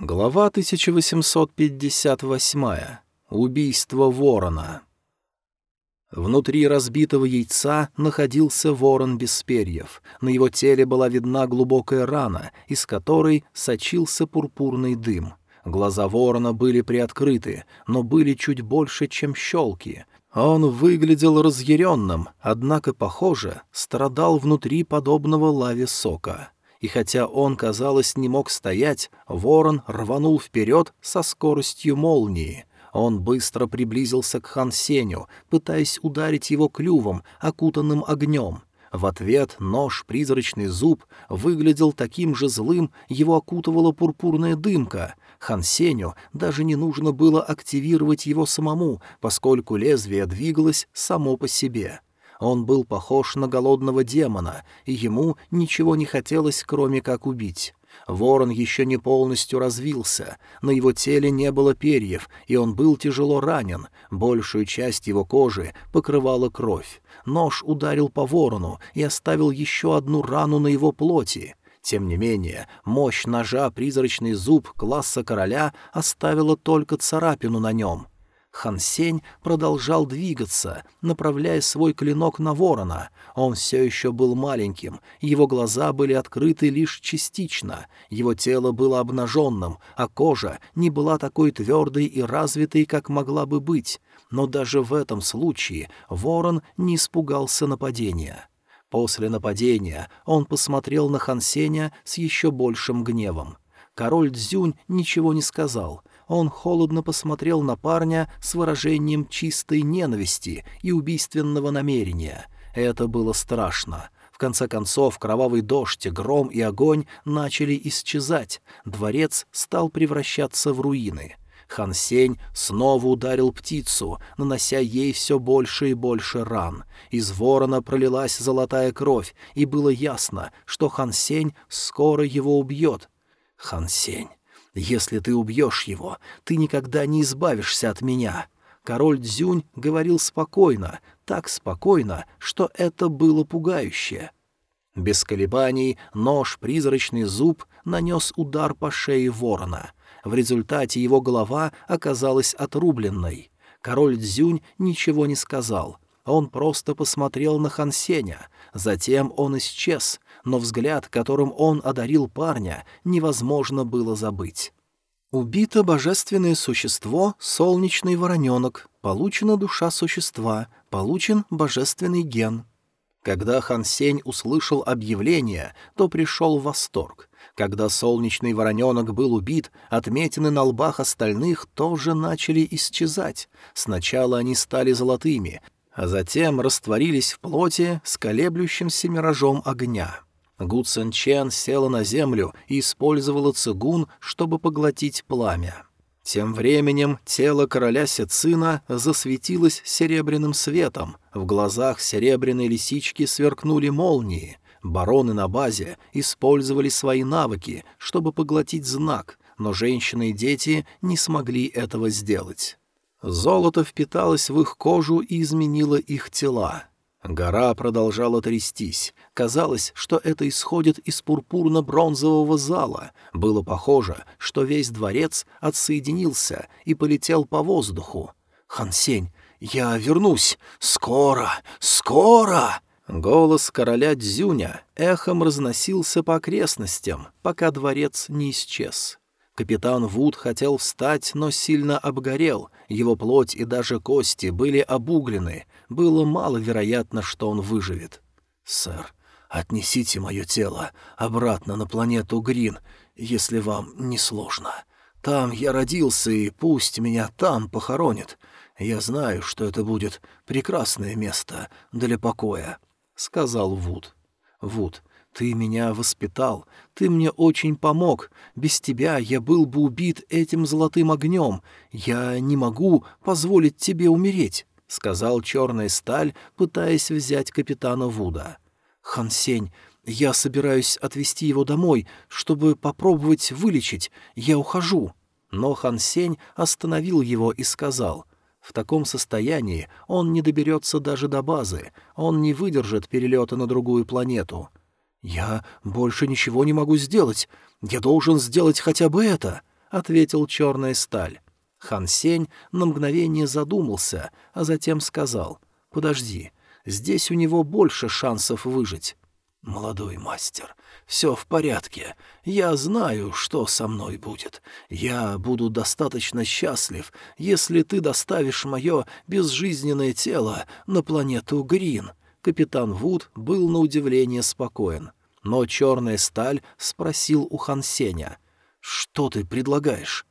Глава 1858. Убийство ворона. Внутри разбитого яйца находился ворон без перьев. На его теле была видна глубокая рана, из которой сочился пурпурный дым. Глаза ворона были приоткрыты, но были чуть больше, чем щелки. Он выглядел разъяренным, однако, похоже, страдал внутри подобного лаве сока и хотя он, казалось, не мог стоять, ворон рванул вперед со скоростью молнии. Он быстро приблизился к Хан Сеню, пытаясь ударить его клювом, окутанным огнем. В ответ нож, призрачный зуб, выглядел таким же злым, его окутывала пурпурная дымка. Хан Сеню даже не нужно было активировать его самому, поскольку лезвие двигалось само по себе. Он был похож на голодного демона, и ему ничего не хотелось, кроме как убить. Ворон еще не полностью развился, на его теле не было перьев, и он был тяжело ранен, большую часть его кожи покрывала кровь. Нож ударил по ворону и оставил еще одну рану на его плоти. Тем не менее, мощь ножа «Призрачный зуб» класса короля оставила только царапину на нем — Хан Сень продолжал двигаться, направляя свой клинок на ворона. Он все еще был маленьким, его глаза были открыты лишь частично, его тело было обнаженным, а кожа не была такой твердой и развитой, как могла бы быть. Но даже в этом случае ворон не испугался нападения. После нападения он посмотрел на Хан Сеня с еще большим гневом. Король Дзюнь ничего не сказал, он холодно посмотрел на парня с выражением чистой ненависти и убийственного намерения. Это было страшно. В конце концов, кровавый дождь, гром и огонь начали исчезать, дворец стал превращаться в руины. Хан Сень снова ударил птицу, нанося ей все больше и больше ран. Из ворона пролилась золотая кровь, и было ясно, что Хан Сень скоро его убьет. Хан Сень, если ты убьешь его, ты никогда не избавишься от меня». Король Дзюнь говорил спокойно, так спокойно, что это было пугающе. Без колебаний нож, призрачный зуб, нанес удар по шее ворона. В результате его голова оказалась отрубленной. Король Дзюнь ничего не сказал. Он просто посмотрел на Хансеня. Затем он исчез, но взгляд, которым он одарил парня, невозможно было забыть. Убито божественное существо, солнечный вороненок, получена душа существа, получен божественный ген. Когда Хан Сень услышал объявление, то пришел в восторг. Когда солнечный вороненок был убит, отметины на лбах остальных тоже начали исчезать. Сначала они стали золотыми, а затем растворились в плоти с колеблющимся миражом огня. Гу Цен Чен села на землю и использовала цигун, чтобы поглотить пламя. Тем временем тело короля Сецина засветилось серебряным светом, в глазах серебряной лисички сверкнули молнии. Бароны на базе использовали свои навыки, чтобы поглотить знак, но женщины и дети не смогли этого сделать. Золото впиталось в их кожу и изменило их тела. Гора продолжала трястись. Казалось, что это исходит из пурпурно-бронзового зала. Было похоже, что весь дворец отсоединился и полетел по воздуху. «Хансень, я вернусь! Скоро! Скоро!» Голос короля Дзюня эхом разносился по окрестностям, пока дворец не исчез. Капитан Вуд хотел встать, но сильно обгорел, его плоть и даже кости были обуглены, было маловероятно, что он выживет. «Сэр, отнесите мое тело обратно на планету Грин, если вам не сложно. Там я родился, и пусть меня там похоронят. Я знаю, что это будет прекрасное место для покоя», — сказал Вуд. «Вуд, ты меня воспитал, ты мне очень помог. Без тебя я был бы убит этим золотым огнем. Я не могу позволить тебе умереть», — сказал черная сталь, пытаясь взять капитана Вуда. «Хансень, я собираюсь отвезти его домой, чтобы попробовать вылечить. Я ухожу». Но Хансень остановил его и сказал, «В таком состоянии он не доберется даже до базы, он не выдержит перелета на другую планету. «Я больше ничего не могу сделать. Я должен сделать хотя бы это», —— ответил черная сталь. Хан Сень на мгновение задумался, а затем сказал, «Подожди, здесь у него больше шансов выжить». «Молодой мастер, все в порядке. Я знаю, что со мной будет. Я буду достаточно счастлив, если ты доставишь мое безжизненное тело на планету Грин». Капитан Вуд был на удивление спокоен. Но черная сталь спросил у Хан Сеня, «Что ты предлагаешь?»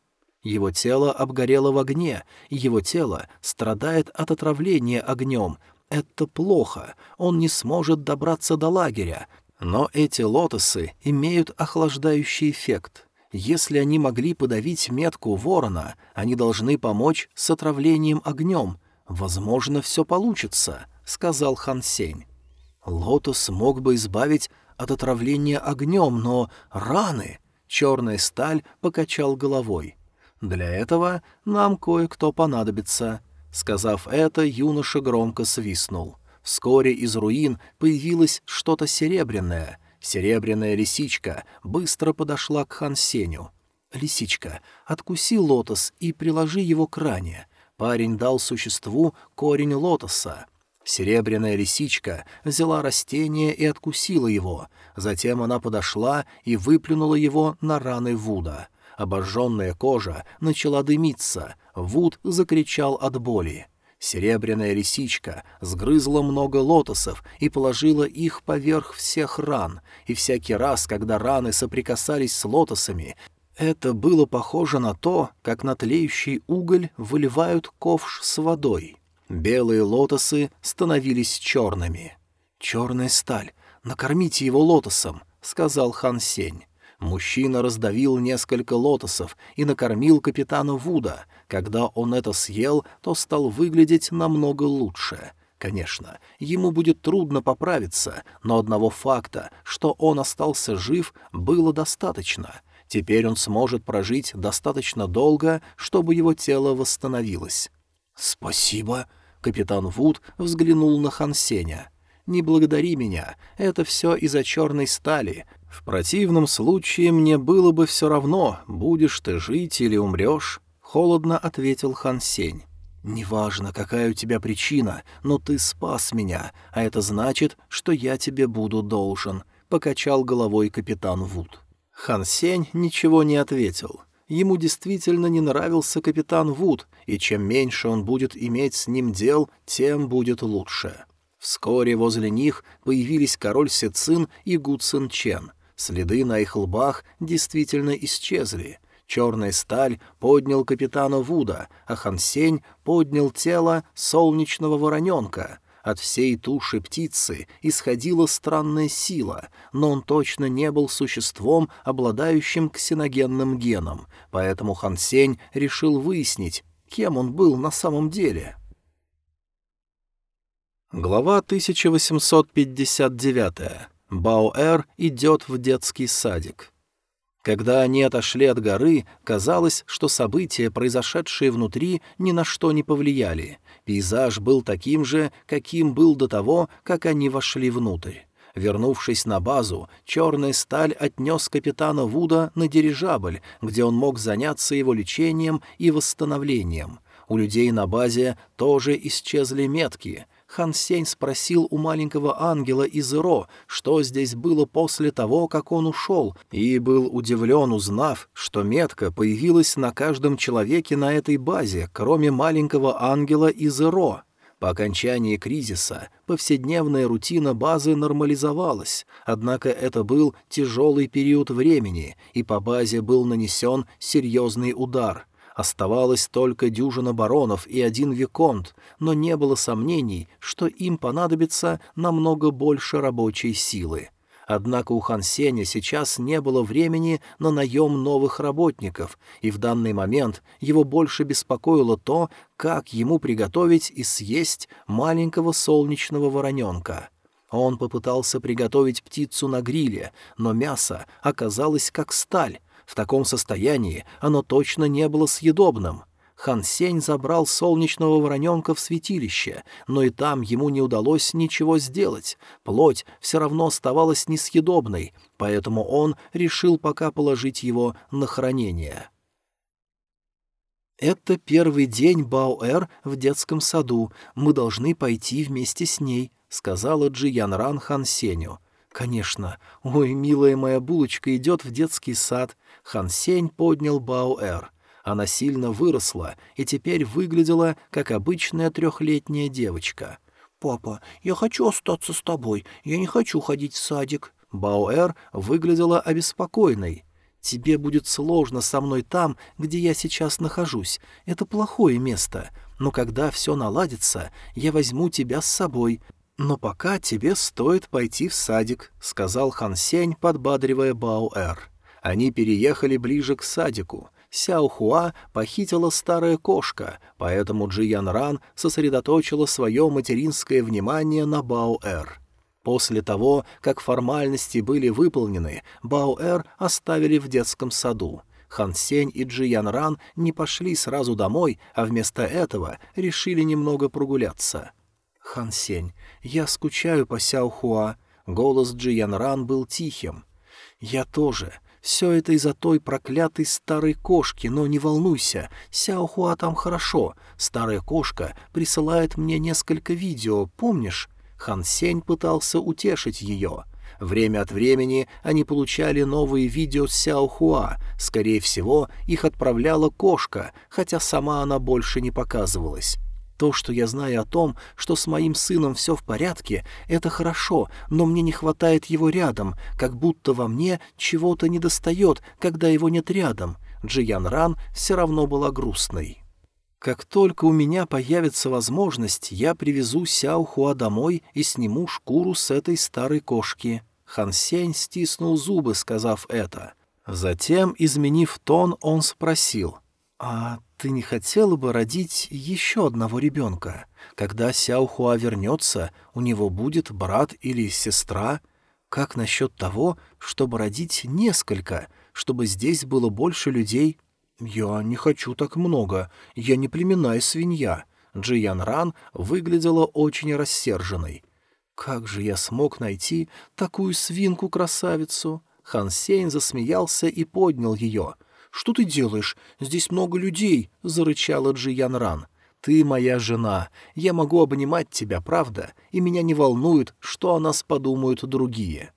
Его тело обгорело в огне, его тело страдает от отравления огнем. Это плохо, он не сможет добраться до лагеря. Но эти лотосы имеют охлаждающий эффект. Если они могли подавить метку ворона, они должны помочь с отравлением огнем. Возможно, все получится, — сказал Хан Сень. Лотос мог бы избавить от отравления огнем, но раны... Черная сталь покачал головой. Для этого нам кое-кто понадобится». Сказав это, юноша громко свистнул. Вскоре из руин появилось что-то серебряное. Серебряная лисичка быстро подошла к Хансеню. «Лисичка, откуси лотос и приложи его к ране». Парень дал существу корень лотоса. Серебряная лисичка взяла растение и откусила его. Затем она подошла и выплюнула его на раны Вуда. Обожженная кожа начала дымиться, Вуд закричал от боли. Серебряная лисичка сгрызла много лотосов и положила их поверх всех ран, и всякий раз, когда раны соприкасались с лотосами, это было похоже на то, как на тлеющий уголь выливают ковш с водой. Белые лотосы становились черными. «Черная сталь, накормите его лотосом», — сказал Хан Сень. Мужчина раздавил несколько лотосов и накормил капитана Вуда. Когда он это съел, то стал выглядеть намного лучше. Конечно, ему будет трудно поправиться, но одного факта, что он остался жив, было достаточно. Теперь он сможет прожить достаточно долго, чтобы его тело восстановилось. «Спасибо», — капитан Вуд взглянул на Хансеня. «Не благодари меня, это все из-за черной стали. В противном случае мне было бы все равно, будешь ты жить или умрешь», — холодно ответил Хан Сень. «Неважно, какая у тебя причина, но ты спас меня, а это значит, что я тебе буду должен», — покачал головой капитан Вуд. Хан Сень ничего не ответил. Ему действительно не нравился капитан Вуд, и чем меньше он будет иметь с ним дел, тем будет лучше. Вскоре возле них появились король Сецин и Гу Цин Чен. Следы на их лбах действительно исчезли. Черная сталь поднял капитана Вуда, а Хансень поднял тело солнечного вороненка. От всей туши птицы исходила странная сила, но он точно не был существом, обладающим ксеногенным геном, поэтому Хансень решил выяснить, кем он был на самом деле. Глава 1859. Баоэр идет в детский садик. Когда они отошли от горы, казалось, что события, произошедшие внутри, ни на что не повлияли. Пейзаж был таким же, каким был до того, как они вошли внутрь. Вернувшись на базу, черная сталь отнес капитана Вуда на дирижабль, где он мог заняться его лечением и восстановлением. У людей на базе тоже исчезли метки — Хан Сень спросил у маленького ангела из Ро, что здесь было после того, как он ушел, и был удивлен, узнав, что метка появилась на каждом человеке на этой базе, кроме маленького ангела из Ро. По окончании кризиса повседневная рутина базы нормализовалась, однако это был тяжелый период времени, и по базе был нанесен серьезный удар — Оставалось только дюжина баронов и один виконт, но не было сомнений, что им понадобится намного больше рабочей силы. Однако у Хан Сеня сейчас не было времени на наем новых работников, и в данный момент его больше беспокоило то, как ему приготовить и съесть маленького солнечного вороненка. Он попытался приготовить птицу на гриле, но мясо оказалось как сталь, в таком состоянии оно точно не было съедобным. Хан Сень забрал солнечного вороненка в святилище, но и там ему не удалось ничего сделать. Плоть все равно оставалась несъедобной, поэтому он решил пока положить его на хранение. «Это первый день Баоэр в детском саду. Мы должны пойти вместе с ней», — сказала Джи Янран Хан Сеню. «Конечно. Ой, милая моя булочка идет в детский сад». Хан Сень поднял Баоэр. Она сильно выросла и теперь выглядела, как обычная трехлетняя девочка. «Папа, я хочу остаться с тобой. Я не хочу ходить в садик». Баоэр выглядела обеспокоенной. Тебе будет сложно со мной там, где я сейчас нахожусь. Это плохое место. Но когда все наладится, я возьму тебя с собой. Но пока тебе стоит пойти в садик», — сказал Хан Сень, подбадривая Баоэр. Они переехали ближе к садику. Сяо Хуа похитила старая кошка, поэтому Джи Ян Ран сосредоточила свое материнское внимание на Баоэр. После того, как формальности были выполнены, Баоэр оставили в детском саду. Хан Сень и Джи Ян Ран не пошли сразу домой, а вместо этого решили немного прогуляться. «Хан Сень, я скучаю по Сяо Хуа». Голос Джи Ян Ран был тихим. «Я тоже. Все это из-за той проклятой старой кошки, но не волнуйся, Сяо Хуа там хорошо. Старая кошка присылает мне несколько видео, помнишь? Хан Сень пытался утешить ее. Время от времени они получали новые видео с Сяо Хуа. Скорее всего, их отправляла кошка, хотя сама она больше не показывалась. То, что я знаю о том, что с моим сыном все в порядке, это хорошо, но мне не хватает его рядом, как будто во мне чего-то недостает, когда его нет рядом. Джиян Ран все равно была грустной. Как только у меня появится возможность, я привезу Сяо Хуа домой и сниму шкуру с этой старой кошки». Хан Сень стиснул зубы, сказав это. Затем, изменив тон, он спросил. «А ты не хотела бы родить еще одного ребенка? Когда Сяо Хуа вернется, у него будет брат или сестра? Как насчет того, чтобы родить несколько, чтобы здесь было больше людей?» «Я не хочу так много. Я не племенная свинья». Джиян Ран выглядела очень рассерженной. «Как же я смог найти такую свинку-красавицу?» Хан Сень засмеялся и поднял ее. «Что ты делаешь? Здесь много людей!» — зарычала Джиян Ран. «Ты моя жена. Я могу обнимать тебя, правда? И меня не волнует, что о нас подумают другие».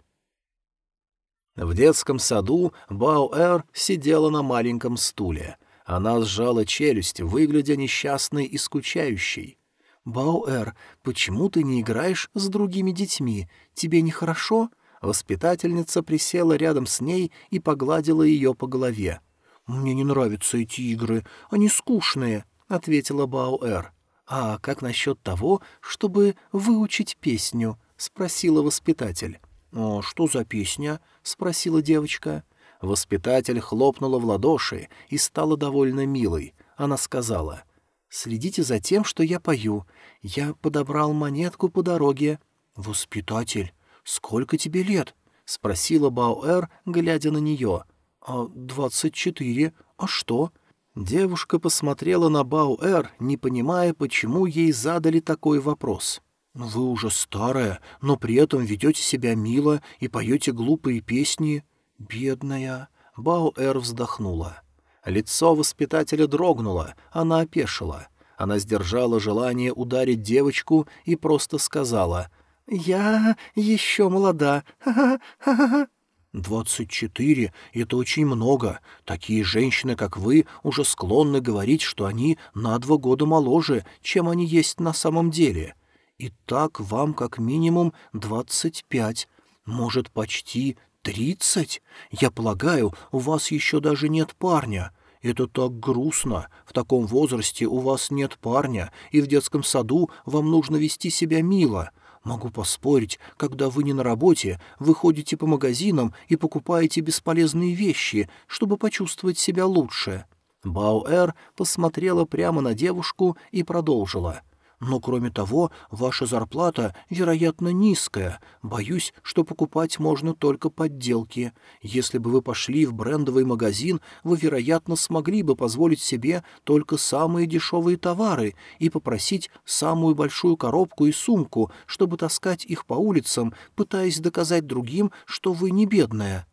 В детском саду Баоэр сидела на маленьком стуле. Она сжала челюсть, выглядя несчастной и скучающей. «Баоэр, почему ты не играешь с другими детьми? Тебе нехорошо?» Воспитательница присела рядом с ней и погладила ее по голове. «Мне не нравятся эти игры, они скучные», — ответила Баоэр. «А как насчет того, чтобы выучить песню?» — спросила воспитатель. «О, что за песня?» — спросила девочка. Воспитатель хлопнула в ладоши и стала довольно милой. Она сказала, «Следите за тем, что я пою. Я подобрал монетку по дороге». «Воспитатель, сколько тебе лет?» — спросила Баоэр, глядя на нее. «А двадцать четыре. А что?» Девушка посмотрела на Баоэр, не понимая, почему ей задали такой вопрос. «Вы уже старая, но при этом ведете себя мило и поете глупые песни. Бедная!» Баоэр вздохнула. Лицо воспитателя дрогнуло, она опешила. Она сдержала желание ударить девочку и просто сказала «Я еще молода. Ха-ха-ха-ха». «Двадцать четыре — это очень много. Такие женщины, как вы, уже склонны говорить, что они на два года моложе, чем они есть на самом деле. И так вам как минимум двадцать пять, может, почти тридцать? Я полагаю, у вас еще даже нет парня. Это так грустно. В таком возрасте у вас нет парня, и в детском саду вам нужно вести себя мило. Могу поспорить, когда вы не на работе, вы ходите по магазинам и покупаете бесполезные вещи, чтобы почувствовать себя лучше». Баоэр посмотрела прямо на девушку и продолжила — но, кроме того, ваша зарплата, вероятно, низкая. Боюсь, что покупать можно только подделки. Если бы вы пошли в брендовый магазин, вы, вероятно, смогли бы позволить себе только самые дешевые товары и попросить самую большую коробку и сумку, чтобы таскать их по улицам, пытаясь доказать другим, что вы не бедная.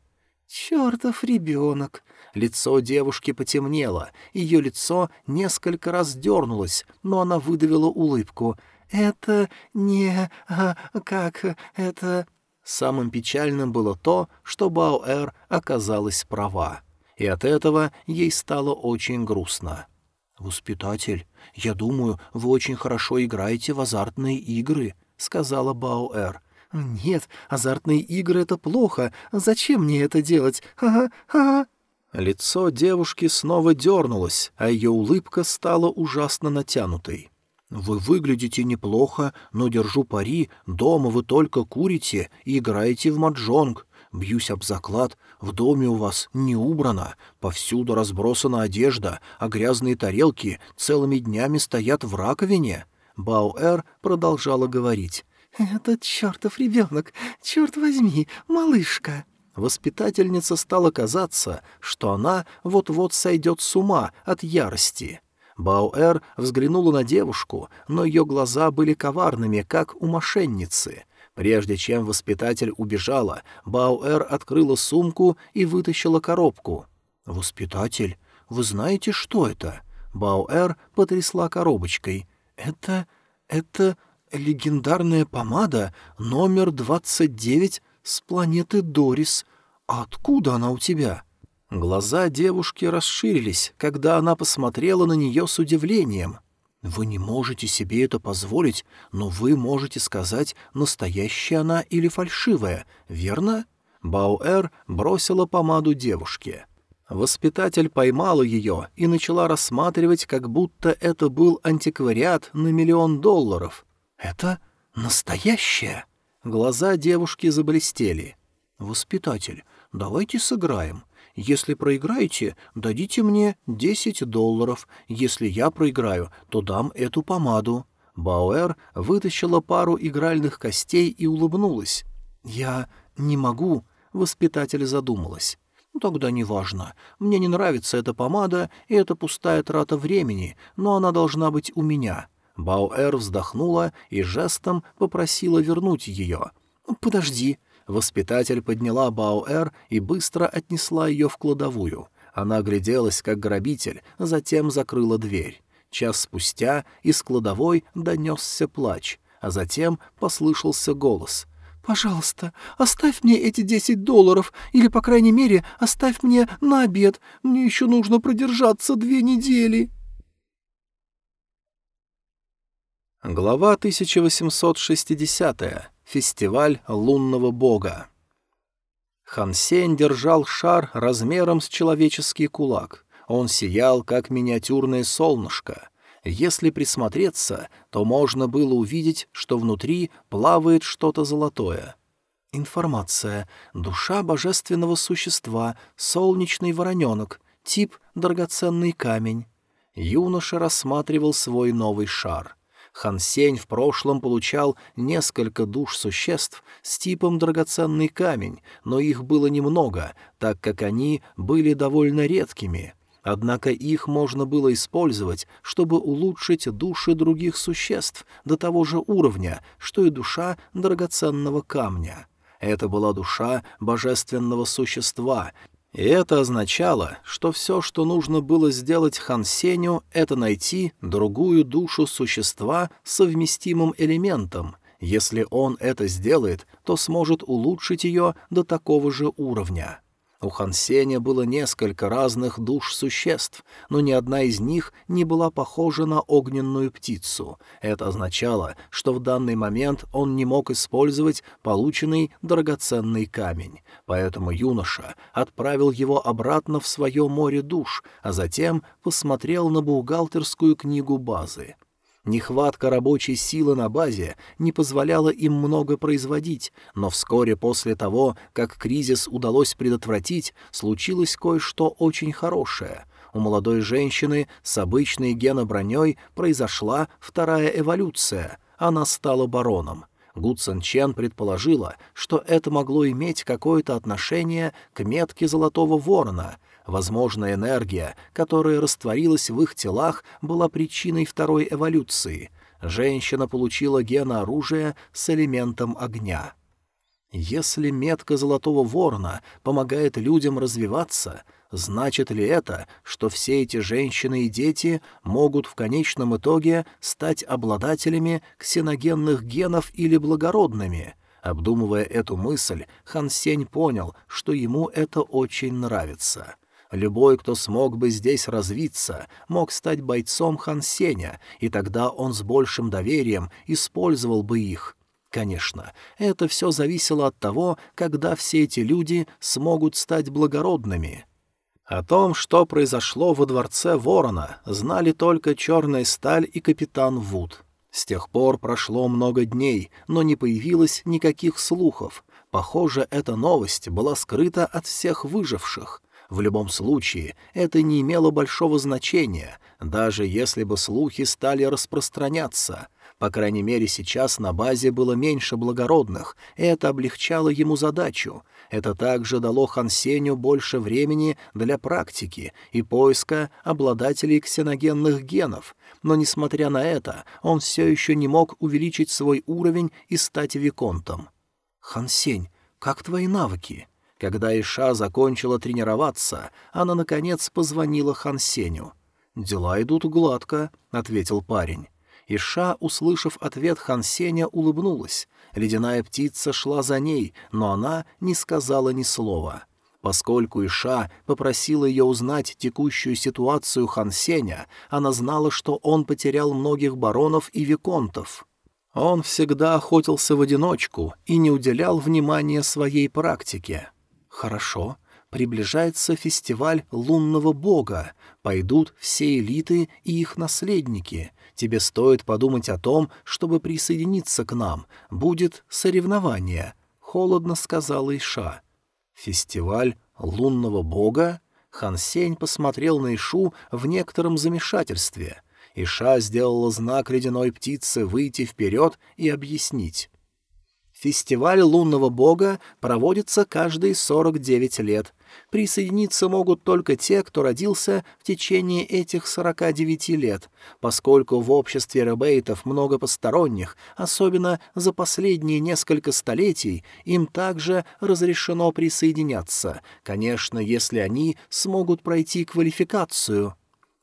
«Чертов ребенок!» Лицо девушки потемнело, ее лицо несколько раз дернулось, но она выдавила улыбку. «Это не... А, как... это...» Самым печальным было то, что Баоэр оказалась права. И от этого ей стало очень грустно. «Воспитатель, я думаю, вы очень хорошо играете в азартные игры», — сказала Баоэр. «Нет, азартные игры — это плохо. Зачем мне это делать? Ха-ха-ха!» Лицо девушки снова дернулось, а ее улыбка стала ужасно натянутой. «Вы выглядите неплохо, но, держу пари, дома вы только курите и играете в маджонг. Бьюсь об заклад, в доме у вас не убрано, повсюду разбросана одежда, а грязные тарелки целыми днями стоят в раковине». Бауэр продолжала говорить. «Этот чертов ребенок, черт возьми, малышка!» Воспитательница стала казаться, что она вот-вот сойдет с ума от ярости. Бауэр взглянула на девушку, но ее глаза были коварными, как у мошенницы. Прежде чем воспитатель убежала, Бауэр открыла сумку и вытащила коробку. «Воспитатель, вы знаете, что это?» Бауэр потрясла коробочкой. «Это... это легендарная помада номер двадцать девять с планеты Дорис. А откуда она у тебя?» Глаза девушки расширились, когда она посмотрела на нее с удивлением. «Вы не можете себе это позволить, но вы можете сказать, настоящая она или фальшивая, верно?» Бауэр бросила помаду девушке. Воспитатель поймала ее и начала рассматривать, как будто это был антиквариат на миллион долларов. «Это настоящая?» Глаза девушки заблестели. «Воспитатель, давайте сыграем. Если проиграете, дадите мне десять долларов. Если я проиграю, то дам эту помаду». Бауэр вытащила пару игральных костей и улыбнулась. «Я не могу», — воспитатель задумалась. «Ну, «Тогда неважно. Мне не нравится эта помада, и это пустая трата времени, но она должна быть у меня». Бауэр вздохнула и жестом попросила вернуть ее. «Подожди». Воспитатель подняла Бауэр и быстро отнесла ее в кладовую. Она огляделась, как грабитель, затем закрыла дверь. Час спустя из кладовой донесся плач, а затем послышался голос. «Пожалуйста, оставь мне эти десять долларов, или, по крайней мере, оставь мне на обед. Мне еще нужно продержаться две недели». Глава 1860. Фестиваль лунного бога. Хансен держал шар размером с человеческий кулак. Он сиял, как миниатюрное солнышко. Если присмотреться, то можно было увидеть, что внутри плавает что-то золотое. Информация. Душа божественного существа, солнечный вороненок, тип драгоценный камень. Юноша рассматривал свой новый шар. Хан Сень в прошлом получал несколько душ существ с типом драгоценный камень, но их было немного, так как они были довольно редкими. Однако их можно было использовать, чтобы улучшить души других существ до того же уровня, что и душа драгоценного камня. Это была душа божественного существа, и это означало, что все, что нужно было сделать Хан Сеню, это найти другую душу существа с совместимым элементом. Если он это сделает, то сможет улучшить ее до такого же уровня. У Хансеня было несколько разных душ существ, но ни одна из них не была похожа на огненную птицу. Это означало, что в данный момент он не мог использовать полученный драгоценный камень. Поэтому юноша отправил его обратно в свое море душ, а затем посмотрел на бухгалтерскую книгу базы. Нехватка рабочей силы на базе не позволяла им много производить, но вскоре после того, как кризис удалось предотвратить, случилось кое-что очень хорошее. У молодой женщины с обычной геноброней произошла вторая эволюция. Она стала бароном. Гу Цен Чен предположила, что это могло иметь какое-то отношение к метке Золотого Ворона — Возможно, энергия, которая растворилась в их телах, была причиной второй эволюции. Женщина получила гена оружия с элементом огня. Если метка Золотого Ворона помогает людям развиваться, значит ли это, что все эти женщины и дети могут в конечном итоге стать обладателями ксеногенных генов или благородными? Обдумывая эту мысль, Хан Сень понял, что ему это очень нравится. Любой, кто смог бы здесь развиться, мог стать бойцом Хан Сеня, и тогда он с большим доверием использовал бы их, Конечно, это все зависело от того, когда все эти люди смогут стать благородными. О том, что произошло во дворце Ворона, знали только Черная Сталь и капитан Вуд. С тех пор прошло много дней, но не появилось никаких слухов. Похоже, эта новость была скрыта от всех выживших. В любом случае, это не имело большого значения, даже если бы слухи стали распространяться — по крайней мере, сейчас на базе было меньше благородных, и это облегчало ему задачу. Это также дало Хансеню больше времени для практики и поиска обладателей ксеногенных генов, но, несмотря на это, он все еще не мог увеличить свой уровень и стать виконтом. «Хансень, как твои навыки?» Когда Иша закончила тренироваться, она, наконец, позвонила Хансеню. «Дела идут гладко», — ответил парень. Иша, услышав ответ Хан Сеня, улыбнулась. Ледяная птица шла за ней, но она не сказала ни слова. Поскольку Иша попросила ее узнать текущую ситуацию Хан Сеня, она знала, что он потерял многих баронов и виконтов. Он всегда охотился в одиночку и не уделял внимания своей практике. «Хорошо», приближается фестиваль лунного бога, пойдут все элиты и их наследники. Тебе стоит подумать о том, чтобы присоединиться к нам. Будет соревнование», — холодно сказала Иша. «Фестиваль лунного бога?» Хан Сень посмотрел на Ишу в некотором замешательстве. Иша сделала знак ледяной птицы выйти вперед и объяснить. Фестиваль лунного бога проводится каждые 49 лет. Присоединиться могут только те, кто родился в течение этих 49 лет, поскольку в обществе ребейтов много посторонних, особенно за последние несколько столетий, им также разрешено присоединяться, конечно, если они смогут пройти квалификацию.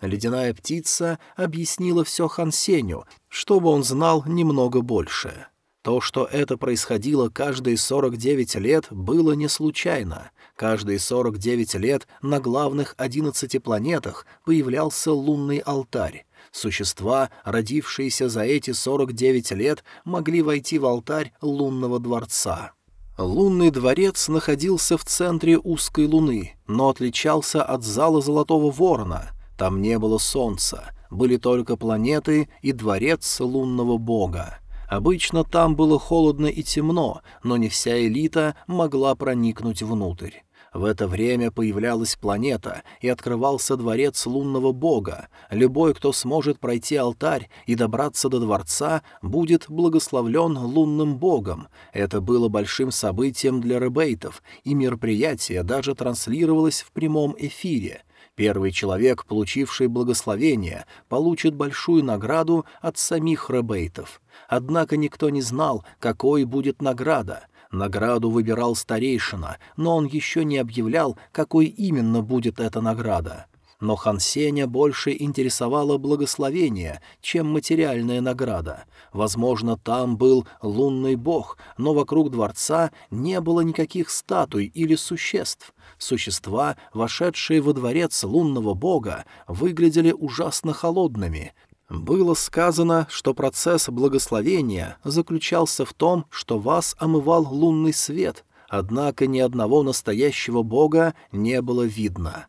Ледяная птица объяснила все Хансеню, чтобы он знал немного больше. То, что это происходило каждые 49 лет, было не случайно. Каждые 49 лет на главных 11 планетах появлялся лунный алтарь. Существа, родившиеся за эти 49 лет, могли войти в алтарь лунного дворца. Лунный дворец находился в центре узкой луны, но отличался от зала Золотого Ворона. Там не было солнца, были только планеты и дворец лунного бога. Обычно там было холодно и темно, но не вся элита могла проникнуть внутрь. В это время появлялась планета, и открывался дворец лунного бога. Любой, кто сможет пройти алтарь и добраться до дворца, будет благословлен лунным богом. Это было большим событием для ребейтов, и мероприятие даже транслировалось в прямом эфире. Первый человек, получивший благословение, получит большую награду от самих ребейтов — Однако никто не знал, какой будет награда. Награду выбирал старейшина, но он еще не объявлял, какой именно будет эта награда. Но Хан Сеня больше интересовало благословение, чем материальная награда. Возможно, там был лунный бог, но вокруг дворца не было никаких статуй или существ. Существа, вошедшие во дворец лунного бога, выглядели ужасно холодными, было сказано, что процесс благословения заключался в том, что вас омывал лунный свет, однако ни одного настоящего бога не было видно.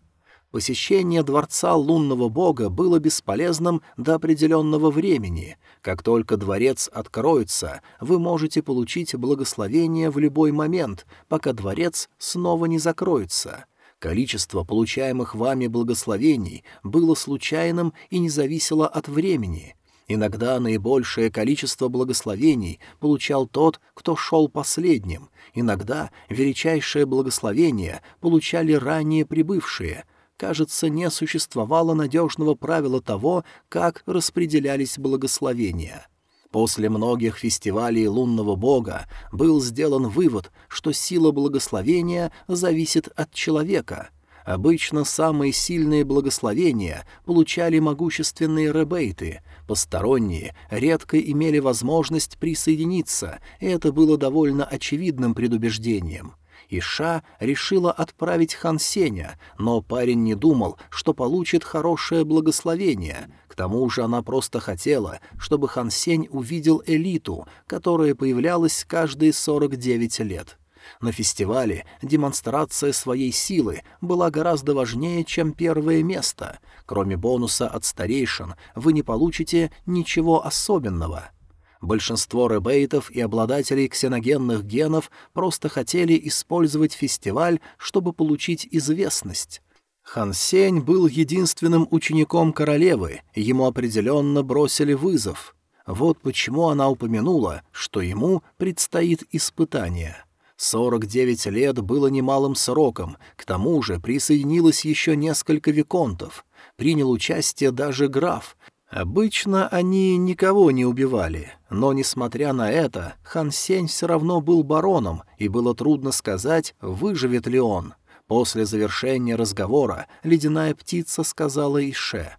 Посещение дворца лунного бога было бесполезным до определенного времени. Как только дворец откроется, вы можете получить благословение в любой момент, пока дворец снова не закроется — Количество получаемых вами благословений было случайным и не зависело от времени. Иногда наибольшее количество благословений получал тот, кто шел последним, иногда величайшее благословение получали ранее прибывшие. Кажется, не существовало надежного правила того, как распределялись благословения. После многих фестивалей лунного бога был сделан вывод, что сила благословения зависит от человека. Обычно самые сильные благословения получали могущественные ребейты, посторонние редко имели возможность присоединиться, и это было довольно очевидным предубеждением. Иша решила отправить Хан Сеня, но парень не думал, что получит хорошее благословение. К тому же она просто хотела, чтобы Хан Сень увидел элиту, которая появлялась каждые 49 лет. На фестивале демонстрация своей силы была гораздо важнее, чем первое место. Кроме бонуса от старейшин, вы не получите ничего особенного — Большинство ребейтов и обладателей ксеногенных генов просто хотели использовать фестиваль, чтобы получить известность. Хан Сень был единственным учеником королевы, ему определенно бросили вызов. Вот почему она упомянула, что ему предстоит испытание. Сорок девять лет было немалым сроком, к тому же присоединилось еще несколько виконтов. Принял участие даже граф, Обычно они никого не убивали, но, несмотря на это, Хан Сень все равно был бароном, и было трудно сказать, выживет ли он. После завершения разговора ледяная птица сказала Ише.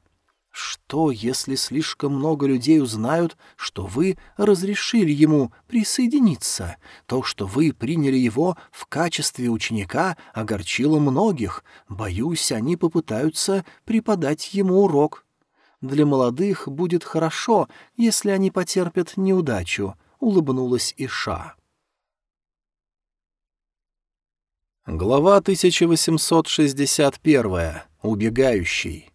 «Что, если слишком много людей узнают, что вы разрешили ему присоединиться? То, что вы приняли его в качестве ученика, огорчило многих. Боюсь, они попытаются преподать ему урок». Для молодых будет хорошо, если они потерпят неудачу», — улыбнулась Иша. Глава 1861. Убегающий.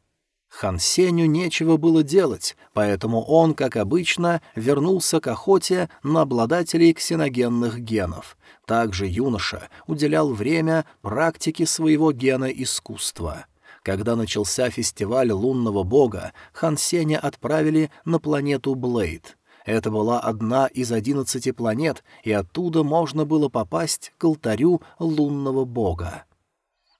Хан Сеню нечего было делать, поэтому он, как обычно, вернулся к охоте на обладателей ксеногенных генов. Также юноша уделял время практике своего гена искусства — когда начался фестиваль лунного бога, Хан Сеня отправили на планету Блейд. Это была одна из одиннадцати планет, и оттуда можно было попасть к алтарю лунного бога.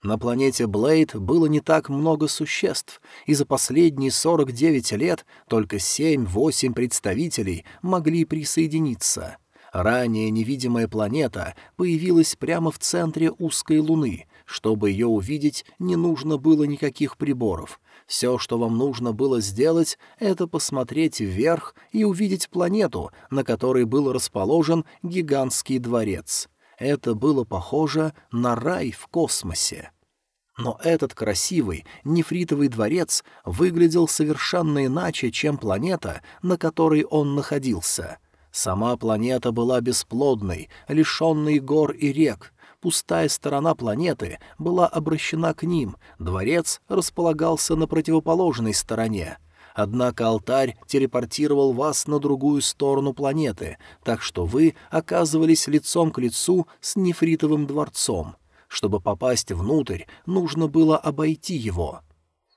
На планете Блейд было не так много существ, и за последние 49 лет только 7-8 представителей могли присоединиться. Ранее невидимая планета появилась прямо в центре узкой луны, чтобы ее увидеть, не нужно было никаких приборов. Все, что вам нужно было сделать, это посмотреть вверх и увидеть планету, на которой был расположен гигантский дворец. Это было похоже на рай в космосе. Но этот красивый нефритовый дворец выглядел совершенно иначе, чем планета, на которой он находился. Сама планета была бесплодной, лишенной гор и рек, Пустая сторона планеты была обращена к ним, дворец располагался на противоположной стороне. Однако алтарь телепортировал вас на другую сторону планеты, так что вы оказывались лицом к лицу с нефритовым дворцом. Чтобы попасть внутрь, нужно было обойти его.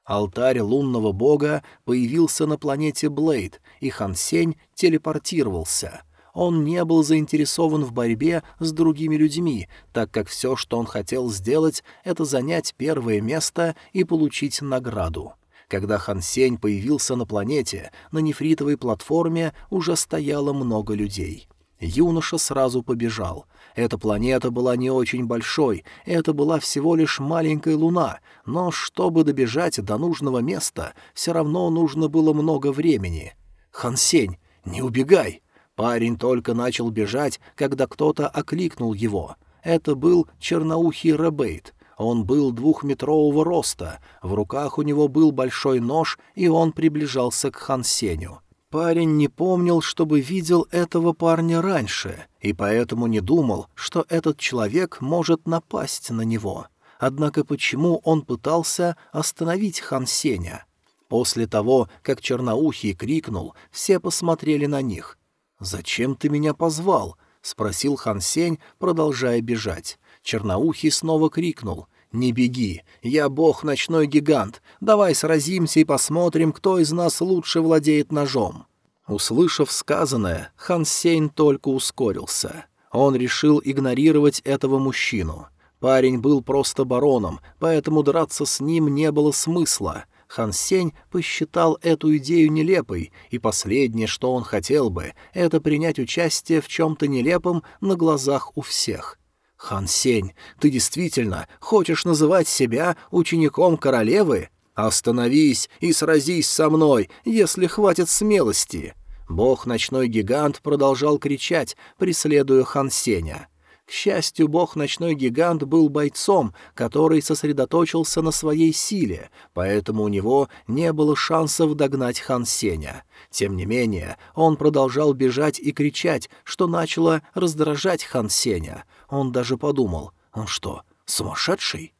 Алтарь лунного бога появился на планете Блейд, и Хансень телепортировался — он не был заинтересован в борьбе с другими людьми, так как все, что он хотел сделать, это занять первое место и получить награду. Когда Хан Сень появился на планете, на нефритовой платформе уже стояло много людей. Юноша сразу побежал. Эта планета была не очень большой, это была всего лишь маленькая луна, но чтобы добежать до нужного места, все равно нужно было много времени. «Хан Сень, не убегай!» Парень только начал бежать, когда кто-то окликнул его. Это был черноухий Ребейт. Он был двухметрового роста, в руках у него был большой нож, и он приближался к Хансеню. Парень не помнил, чтобы видел этого парня раньше, и поэтому не думал, что этот человек может напасть на него. Однако почему он пытался остановить Хансеня? После того, как Черноухий крикнул, все посмотрели на них — «Зачем ты меня позвал?» — спросил Хан Сень, продолжая бежать. Черноухий снова крикнул. «Не беги! Я бог ночной гигант! Давай сразимся и посмотрим, кто из нас лучше владеет ножом!» Услышав сказанное, Хан Сень только ускорился. Он решил игнорировать этого мужчину. Парень был просто бароном, поэтому драться с ним не было смысла. Хан Сень посчитал эту идею нелепой, и последнее, что он хотел бы, это принять участие в чем-то нелепом на глазах у всех. «Хан Сень, ты действительно хочешь называть себя учеником королевы? Остановись и сразись со мной, если хватит смелости!» Бог-ночной гигант продолжал кричать, преследуя Хан Сеня. К счастью, бог-ночной гигант был бойцом, который сосредоточился на своей силе, поэтому у него не было шансов догнать Хан Сеня. Тем не менее, он продолжал бежать и кричать, что начало раздражать Хан Сеня. Он даже подумал, он что, сумасшедший?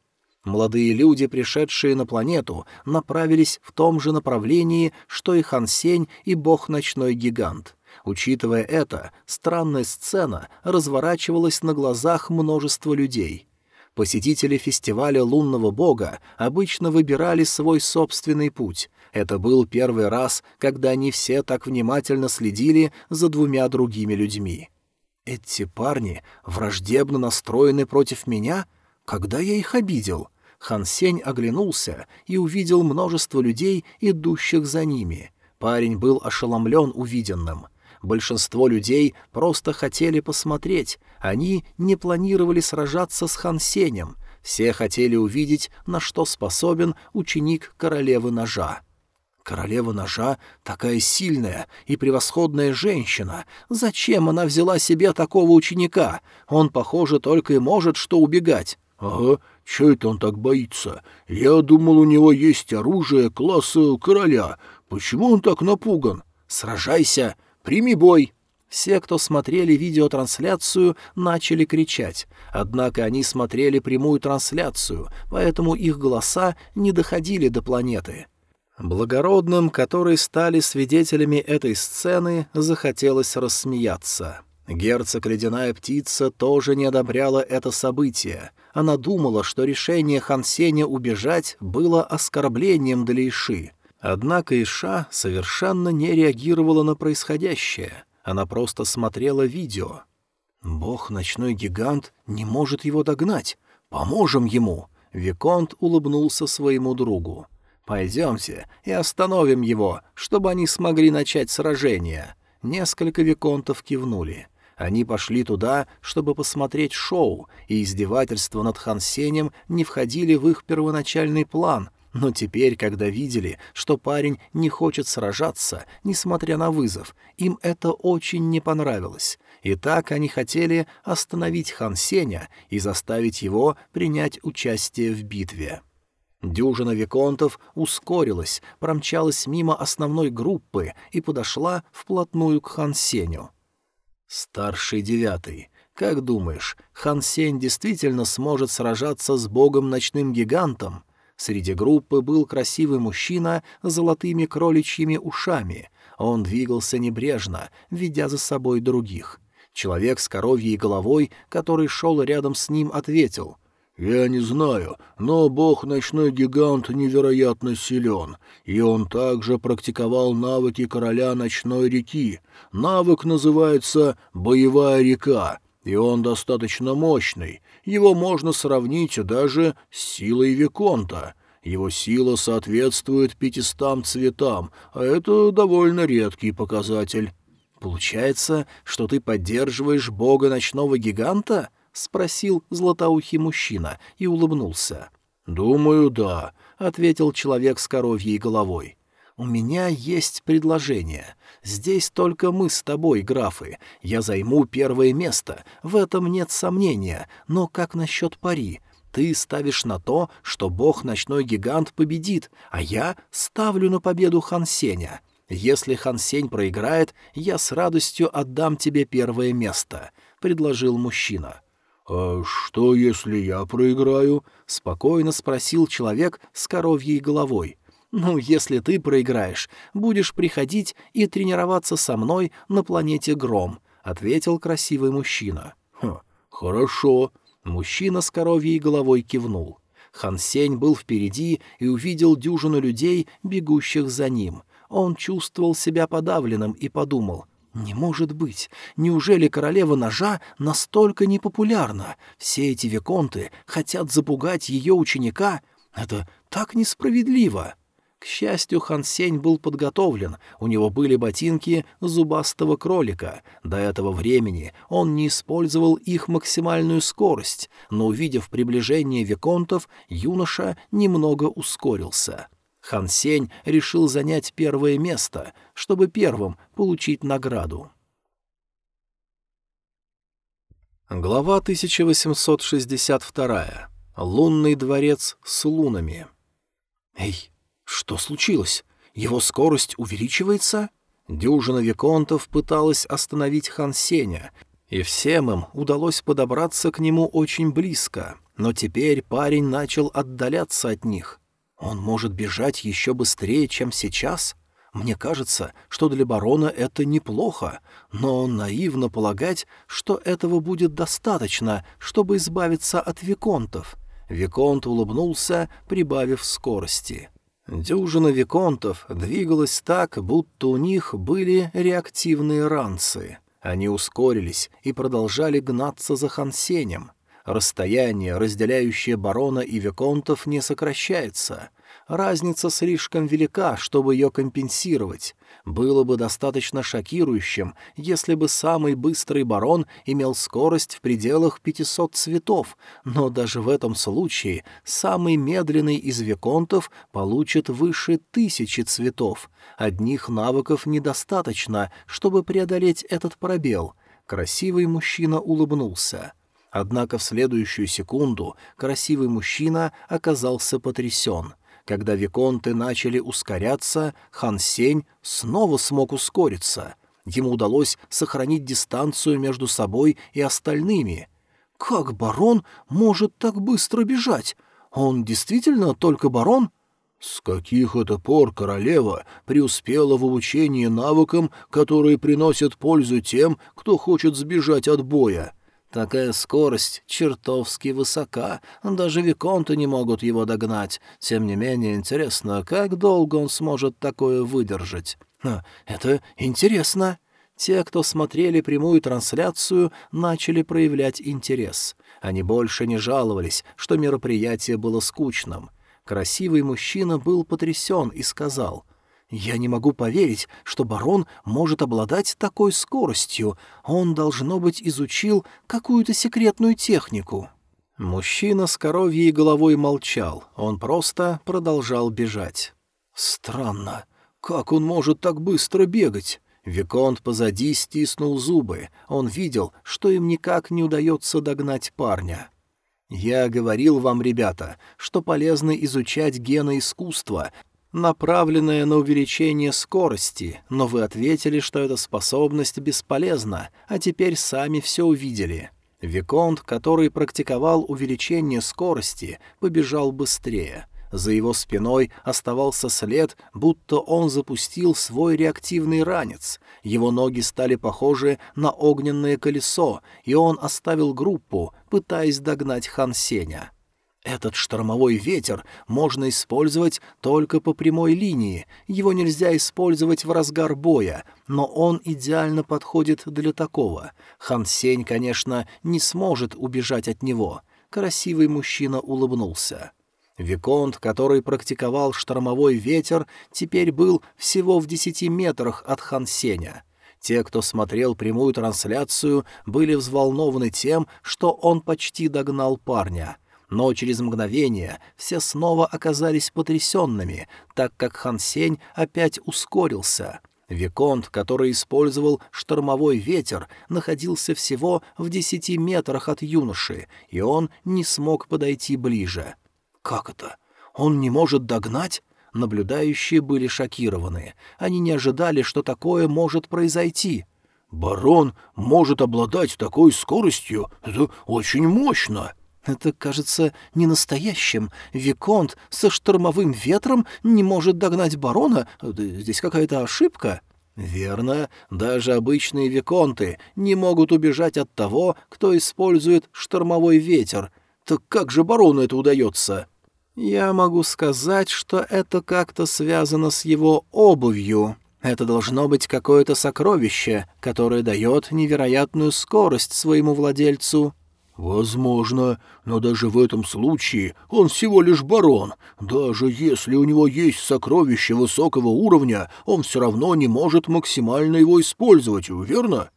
Молодые люди, пришедшие на планету, направились в том же направлении, что и Хан Сень и бог-ночной гигант — Учитывая это, странная сцена разворачивалась на глазах множества людей. Посетители фестиваля лунного бога обычно выбирали свой собственный путь. Это был первый раз, когда они все так внимательно следили за двумя другими людьми. «Эти парни враждебно настроены против меня? Когда я их обидел?» Хан Сень оглянулся и увидел множество людей, идущих за ними. Парень был ошеломлен увиденным. Большинство людей просто хотели посмотреть, они не планировали сражаться с Хан Сенем, все хотели увидеть, на что способен ученик королевы ножа. Королева ножа такая сильная и превосходная женщина. Зачем она взяла себе такого ученика? Он, похоже, только и может что убегать. «Ага, чё это он так боится? Я думал, у него есть оружие класса короля. Почему он так напуган? Сражайся!» «Прими бой!» Все, кто смотрели видеотрансляцию, начали кричать, однако они смотрели прямую трансляцию, поэтому их голоса не доходили до планеты. Благородным, которые стали свидетелями этой сцены, захотелось рассмеяться. Герцог Ледяная Птица тоже не одобряла это событие. Она думала, что решение Хансеня убежать было оскорблением для Иши — Однако Иша совершенно не реагировала на происходящее. Она просто смотрела видео. «Бог, ночной гигант, не может его догнать. Поможем ему!» Виконт улыбнулся своему другу. «Пойдемте и остановим его, чтобы они смогли начать сражение». Несколько виконтов кивнули. Они пошли туда, чтобы посмотреть шоу, и издевательства над Хансенем не входили в их первоначальный план, но теперь, когда видели, что парень не хочет сражаться, несмотря на вызов, им это очень не понравилось. И так они хотели остановить Хан Сеня и заставить его принять участие в битве. Дюжина виконтов ускорилась, промчалась мимо основной группы и подошла вплотную к Хан Сеню. «Старший девятый, как думаешь, Хан Сень действительно сможет сражаться с богом-ночным гигантом?» Среди группы был красивый мужчина с золотыми кроличьими ушами. Он двигался небрежно, ведя за собой других. Человек с коровьей головой, который шел рядом с ним, ответил — «Я не знаю, но бог-ночной гигант невероятно силен, и он также практиковал навыки короля ночной реки. Навык называется «боевая река», и он достаточно мощный, его можно сравнить даже с силой Виконта. Его сила соответствует пятистам цветам, а это довольно редкий показатель. «Получается, что ты поддерживаешь бога ночного гиганта?» — спросил златоухий мужчина и улыбнулся. «Думаю, да», — ответил человек с коровьей головой. «У меня есть предложение. Здесь только мы с тобой, графы. Я займу первое место, в этом нет сомнения. Но как насчет пари? Ты ставишь на то, что бог ночной гигант победит, а я ставлю на победу Хансеня. Если Хансень проиграет, я с радостью отдам тебе первое место», — предложил мужчина. «А что, если я проиграю?» — спокойно спросил человек с коровьей головой. «Ну, если ты проиграешь, будешь приходить и тренироваться со мной на планете Гром», — ответил красивый мужчина. «Хм, хорошо». Мужчина с коровьей головой кивнул. Хан Сень был впереди и увидел дюжину людей, бегущих за ним. Он чувствовал себя подавленным и подумал — «Не может быть! Неужели королева ножа настолько непопулярна? Все эти виконты хотят запугать ее ученика? Это так несправедливо!» К счастью, Хан Сень был подготовлен, у него были ботинки зубастого кролика. До этого времени он не использовал их максимальную скорость, но, увидев приближение виконтов, юноша немного ускорился. Хан Сень решил занять первое место, чтобы первым получить награду. Глава 1862. Лунный дворец с лунами. «Эй, что случилось? Его скорость увеличивается?» Дюжина виконтов пыталась остановить Хан Сеня, и всем им удалось подобраться к нему очень близко, но теперь парень начал отдаляться от них. Он может бежать еще быстрее, чем сейчас? Мне кажется, что для барона это неплохо, но наивно полагать, что этого будет достаточно, чтобы избавиться от виконтов. Виконт улыбнулся, прибавив скорости. Дюжина виконтов двигалась так, будто у них были реактивные ранцы. Они ускорились и продолжали гнаться за Хансенем. Расстояние, разделяющее барона и виконтов, не сокращается. Разница слишком велика, чтобы ее компенсировать. Было бы достаточно шокирующим, если бы самый быстрый барон имел скорость в пределах 500 цветов, но даже в этом случае самый медленный из виконтов получит выше тысячи цветов. Одних навыков недостаточно, чтобы преодолеть этот пробел. Красивый мужчина улыбнулся. Однако в следующую секунду красивый мужчина оказался потрясен — когда виконты начали ускоряться, Хан Сень снова смог ускориться. Ему удалось сохранить дистанцию между собой и остальными. «Как барон может так быстро бежать? Он действительно только барон?» «С каких это пор королева преуспела в обучении навыкам, которые приносят пользу тем, кто хочет сбежать от боя?» Такая скорость чертовски высока, даже виконты не могут его догнать. Тем не менее, интересно, как долго он сможет такое выдержать? Это интересно. Те, кто смотрели прямую трансляцию, начали проявлять интерес. Они больше не жаловались, что мероприятие было скучным. Красивый мужчина был потрясен и сказал — я не могу поверить, что барон может обладать такой скоростью. Он, должно быть, изучил какую-то секретную технику». Мужчина с коровьей головой молчал, он просто продолжал бежать. «Странно. Как он может так быстро бегать?» Виконт позади стиснул зубы. Он видел, что им никак не удается догнать парня. «Я говорил вам, ребята, что полезно изучать гены искусства, направленная на увеличение скорости, но вы ответили, что эта способность бесполезна, а теперь сами все увидели. Виконт, который практиковал увеличение скорости, побежал быстрее. За его спиной оставался след, будто он запустил свой реактивный ранец. Его ноги стали похожи на огненное колесо, и он оставил группу, пытаясь догнать Хан Сеня. Этот штормовой ветер можно использовать только по прямой линии, его нельзя использовать в разгар боя, но он идеально подходит для такого. Хан Сень, конечно, не сможет убежать от него. Красивый мужчина улыбнулся. Виконт, который практиковал штормовой ветер, теперь был всего в десяти метрах от Хан Сеня. Те, кто смотрел прямую трансляцию, были взволнованы тем, что он почти догнал парня — но через мгновение все снова оказались потрясенными, так как Хан Сень опять ускорился. Виконт, который использовал штормовой ветер, находился всего в десяти метрах от юноши, и он не смог подойти ближе. «Как это? Он не может догнать?» Наблюдающие были шокированы. Они не ожидали, что такое может произойти. «Барон может обладать такой скоростью? Это очень мощно!» Это кажется не настоящим. Виконт со штормовым ветром не может догнать барона. Здесь какая-то ошибка. Верно, даже обычные виконты не могут убежать от того, кто использует штормовой ветер. Так как же барону это удается? Я могу сказать, что это как-то связано с его обувью. Это должно быть какое-то сокровище, которое дает невероятную скорость своему владельцу. «Возможно, но даже в этом случае он всего лишь барон. Даже если у него есть сокровище высокого уровня, он все равно не может максимально его использовать, верно?»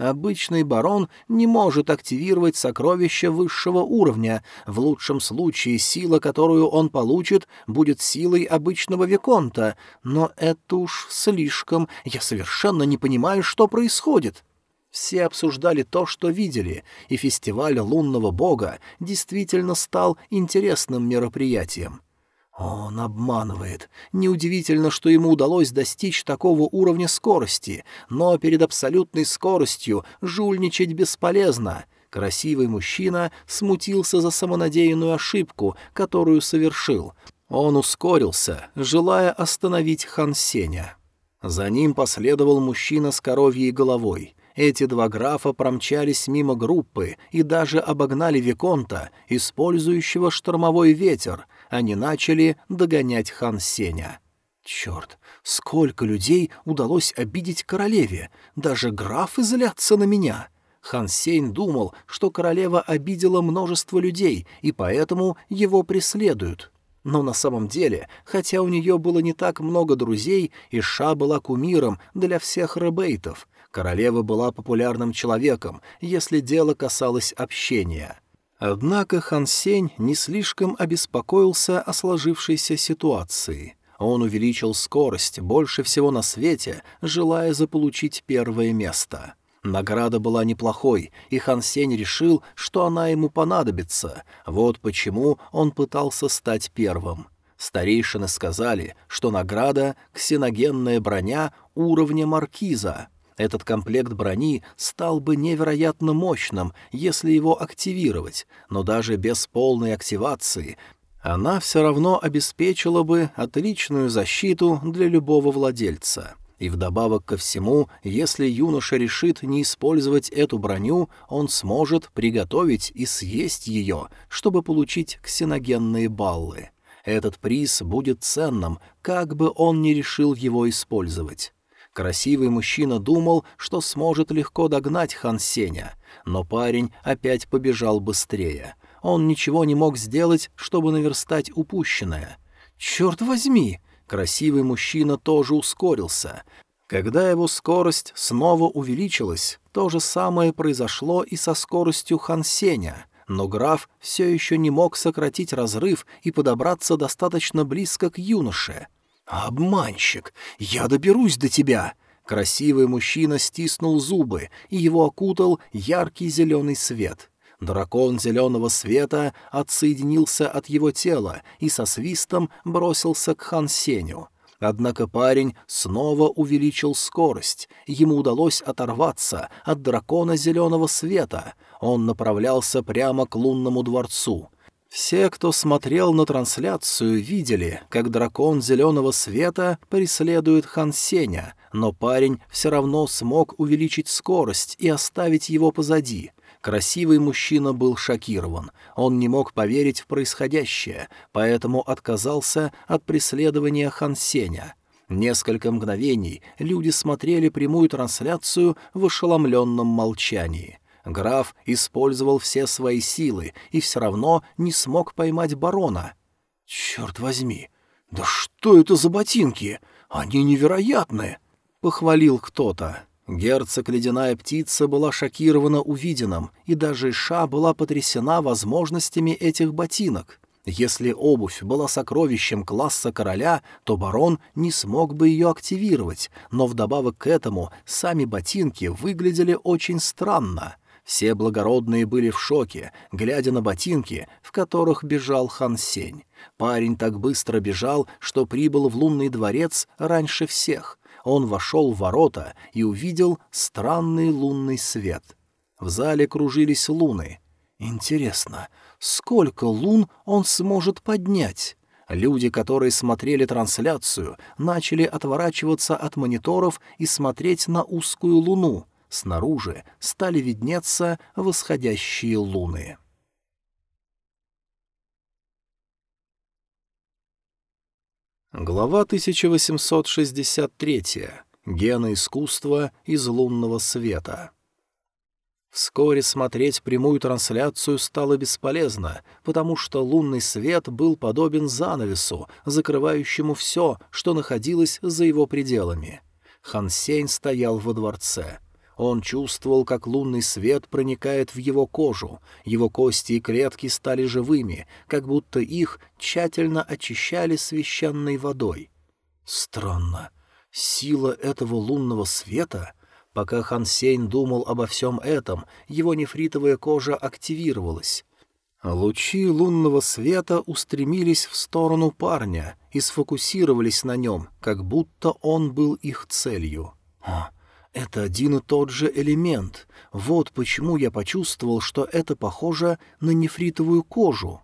Обычный барон не может активировать сокровища высшего уровня. В лучшем случае сила, которую он получит, будет силой обычного виконта. Но это уж слишком. Я совершенно не понимаю, что происходит. Все обсуждали то, что видели, и фестиваль лунного бога действительно стал интересным мероприятием. Он обманывает. Неудивительно, что ему удалось достичь такого уровня скорости, но перед абсолютной скоростью жульничать бесполезно. Красивый мужчина смутился за самонадеянную ошибку, которую совершил. Он ускорился, желая остановить Хан Сеня. За ним последовал мужчина с коровьей головой. Эти два графа промчались мимо группы и даже обогнали Виконта, использующего штормовой ветер — они начали догонять хан Сеня. Черт, сколько людей удалось обидеть королеве, даже графы злятся на меня. Хан Сень думал, что королева обидела множество людей, и поэтому его преследуют. Но на самом деле, хотя у нее было не так много друзей, Иша была кумиром для всех ребейтов. Королева была популярным человеком, если дело касалось общения. Однако Хан Сень не слишком обеспокоился о сложившейся ситуации. Он увеличил скорость больше всего на свете, желая заполучить первое место. Награда была неплохой, и Хан Сень решил, что она ему понадобится. Вот почему он пытался стать первым. Старейшины сказали, что награда — ксеногенная броня уровня маркиза — этот комплект брони стал бы невероятно мощным, если его активировать, но даже без полной активации она все равно обеспечила бы отличную защиту для любого владельца. И вдобавок ко всему, если юноша решит не использовать эту броню, он сможет приготовить и съесть ее, чтобы получить ксеногенные баллы. Этот приз будет ценным, как бы он ни решил его использовать. Красивый мужчина думал, что сможет легко догнать Хан Сеня, но парень опять побежал быстрее. Он ничего не мог сделать, чтобы наверстать упущенное. «Черт возьми!» Красивый мужчина тоже ускорился. Когда его скорость снова увеличилась, то же самое произошло и со скоростью Хан Сеня — но граф все еще не мог сократить разрыв и подобраться достаточно близко к юноше. «Обманщик! Я доберусь до тебя!» Красивый мужчина стиснул зубы, и его окутал яркий зеленый свет. Дракон зеленого света отсоединился от его тела и со свистом бросился к Хан Сеню. Однако парень снова увеличил скорость. Ему удалось оторваться от дракона зеленого света. Он направлялся прямо к лунному дворцу. Все, кто смотрел на трансляцию, видели, как дракон зеленого света преследует Хан Сеня, но парень все равно смог увеличить скорость и оставить его позади. Красивый мужчина был шокирован. Он не мог поверить в происходящее, поэтому отказался от преследования Хан Сеня. Несколько мгновений люди смотрели прямую трансляцию в ошеломленном молчании. Граф использовал все свои силы и все равно не смог поймать барона. «Черт возьми! Да что это за ботинки? Они невероятные!» — похвалил кто-то. Герцог Ледяная Птица была шокирована увиденным, и даже Ша была потрясена возможностями этих ботинок. Если обувь была сокровищем класса короля, то барон не смог бы ее активировать, но вдобавок к этому сами ботинки выглядели очень странно. Все благородные были в шоке, глядя на ботинки, в которых бежал Хан Сень. Парень так быстро бежал, что прибыл в лунный дворец раньше всех. Он вошел в ворота и увидел странный лунный свет. В зале кружились луны. Интересно, сколько лун он сможет поднять? Люди, которые смотрели трансляцию, начали отворачиваться от мониторов и смотреть на узкую луну. Снаружи стали виднеться восходящие луны. Глава 1863. Гены искусства из лунного света. Вскоре смотреть прямую трансляцию стало бесполезно, потому что лунный свет был подобен занавесу, закрывающему все, что находилось за его пределами. Хан Сень стоял во дворце. Он чувствовал, как лунный свет проникает в его кожу, его кости и клетки стали живыми, как будто их тщательно очищали священной водой. Странно. Сила этого лунного света — Пока Хан Сень думал обо всем этом, его нефритовая кожа активировалась. Лучи лунного света устремились в сторону парня и сфокусировались на нем, как будто он был их целью. А, это один и тот же элемент. Вот почему я почувствовал, что это похоже на нефритовую кожу.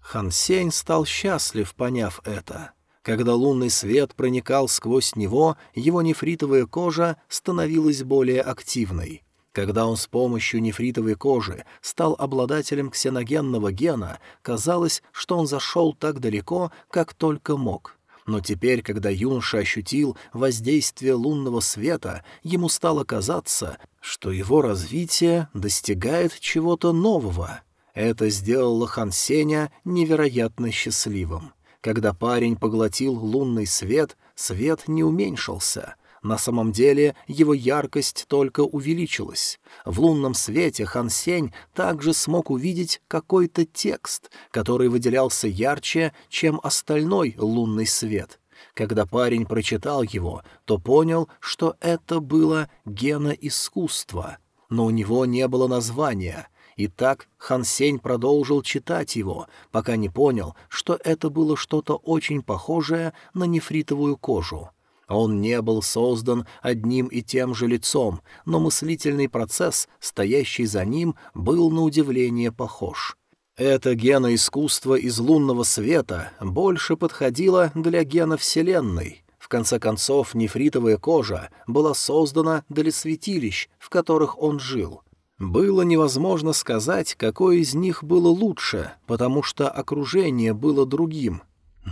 Хан Сень стал счастлив, поняв это. Когда лунный свет проникал сквозь него, его нефритовая кожа становилась более активной. Когда он с помощью нефритовой кожи стал обладателем ксеногенного гена, казалось, что он зашел так далеко, как только мог. Но теперь, когда юноша ощутил воздействие лунного света, ему стало казаться, что его развитие достигает чего-то нового. Это сделало Хан Сеня невероятно счастливым. Когда парень поглотил лунный свет, свет не уменьшился. На самом деле его яркость только увеличилась. В лунном свете Хан Сень также смог увидеть какой-то текст, который выделялся ярче, чем остальной лунный свет. Когда парень прочитал его, то понял, что это было геноискусство. Но у него не было названия — и так Хан Сень продолжил читать его, пока не понял, что это было что-то очень похожее на нефритовую кожу. Он не был создан одним и тем же лицом, но мыслительный процесс, стоящий за ним, был на удивление похож. Это гена искусства из лунного света больше подходило для гена Вселенной. В конце концов, нефритовая кожа была создана для святилищ, в которых он жил — было невозможно сказать, какое из них было лучше, потому что окружение было другим.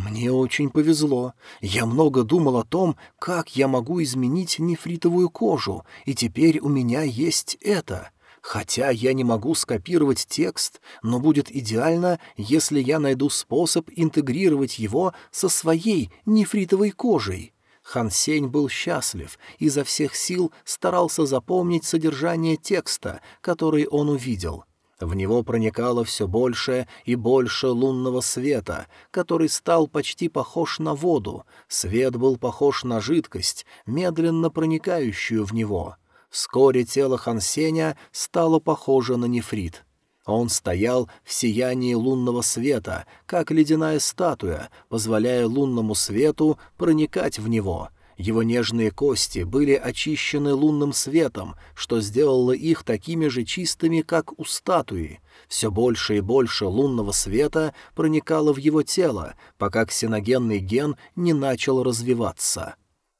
Мне очень повезло. Я много думал о том, как я могу изменить нефритовую кожу, и теперь у меня есть это. Хотя я не могу скопировать текст, но будет идеально, если я найду способ интегрировать его со своей нефритовой кожей. Хан Сень был счастлив, и изо всех сил старался запомнить содержание текста, который он увидел. В него проникало все больше и больше лунного света, который стал почти похож на воду. Свет был похож на жидкость, медленно проникающую в него. Вскоре тело Хансеня стало похоже на нефрит. Он стоял в сиянии лунного света, как ледяная статуя, позволяя лунному свету проникать в него. Его нежные кости были очищены лунным светом, что сделало их такими же чистыми, как у статуи. Все больше и больше лунного света проникало в его тело, пока ксеногенный ген не начал развиваться.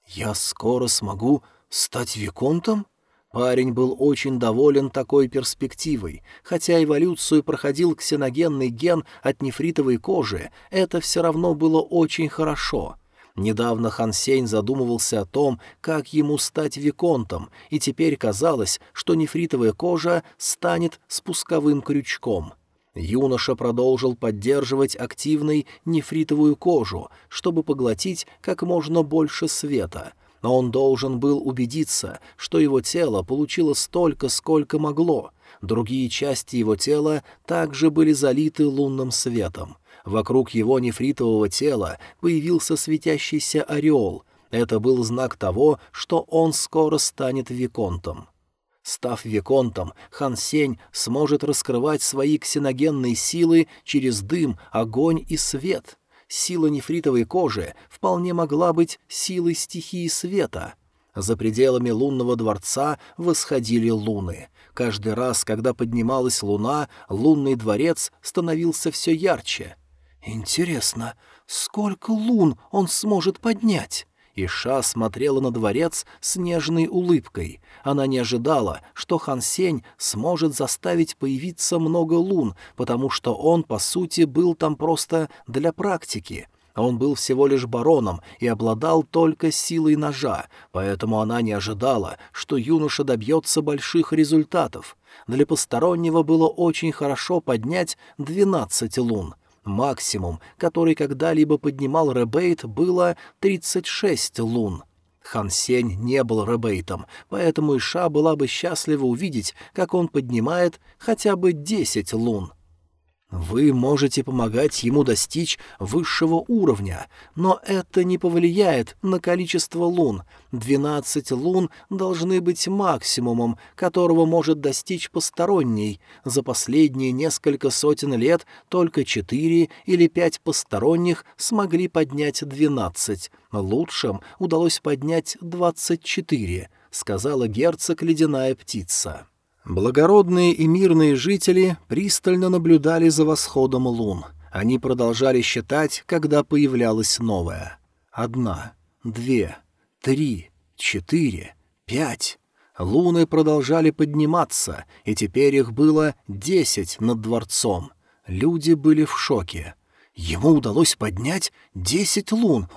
«Я скоро смогу стать виконтом?» Парень был очень доволен такой перспективой. Хотя эволюцию проходил ксеногенный ген от нефритовой кожи, это все равно было очень хорошо. Недавно Хан задумывался о том, как ему стать виконтом, и теперь казалось, что нефритовая кожа станет спусковым крючком. Юноша продолжил поддерживать активной нефритовую кожу, чтобы поглотить как можно больше света — но он должен был убедиться, что его тело получило столько, сколько могло. Другие части его тела также были залиты лунным светом. Вокруг его нефритового тела появился светящийся ореол. Это был знак того, что он скоро станет виконтом. Став виконтом, Хан Сень сможет раскрывать свои ксеногенные силы через дым, огонь и свет — сила нефритовой кожи вполне могла быть силой стихии света. За пределами лунного дворца восходили луны. Каждый раз, когда поднималась луна, лунный дворец становился все ярче. «Интересно, сколько лун он сможет поднять?» Иша смотрела на дворец с нежной улыбкой. Она не ожидала, что Хан Сень сможет заставить появиться много лун, потому что он, по сути, был там просто для практики. Он был всего лишь бароном и обладал только силой ножа, поэтому она не ожидала, что юноша добьется больших результатов. Для постороннего было очень хорошо поднять 12 лун. Максимум, который когда-либо поднимал Ребейт, было 36 лун. Хан Сень не был Ребейтом, поэтому Иша была бы счастлива увидеть, как он поднимает хотя бы 10 лун. Вы можете помогать ему достичь высшего уровня, но это не повлияет на количество лун. Двенадцать лун должны быть максимумом, которого может достичь посторонний. За последние несколько сотен лет только четыре или пять посторонних смогли поднять двенадцать. Лучшим удалось поднять двадцать четыре, сказала герцог ледяная птица. Благородные и мирные жители пристально наблюдали за восходом лун. Они продолжали считать, когда появлялась новая. Одна, две, три, четыре, пять. Луны продолжали подниматься, и теперь их было десять над дворцом. Люди были в шоке. Ему удалось поднять десять лун.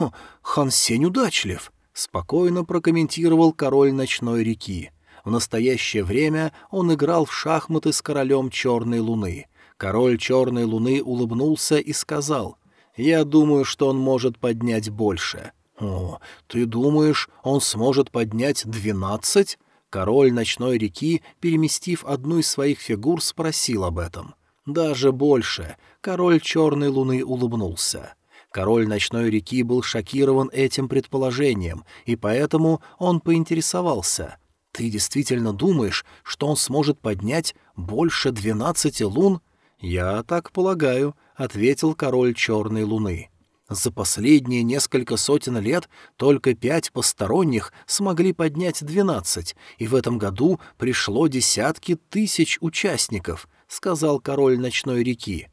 Хан Сень удачлив, — спокойно прокомментировал король ночной реки. В настоящее время он играл в шахматы с королем Черной Луны. Король Черной Луны улыбнулся и сказал, «Я думаю, что он может поднять больше». «О, ты думаешь, он сможет поднять двенадцать?» Король ночной реки, переместив одну из своих фигур, спросил об этом. «Даже больше». Король Черной Луны улыбнулся. Король ночной реки был шокирован этим предположением, и поэтому он поинтересовался. «Ты действительно думаешь, что он сможет поднять больше двенадцати лун?» «Я так полагаю», — ответил король черной луны. За последние несколько сотен лет только пять посторонних смогли поднять двенадцать, и в этом году пришло десятки тысяч участников, — сказал король ночной реки.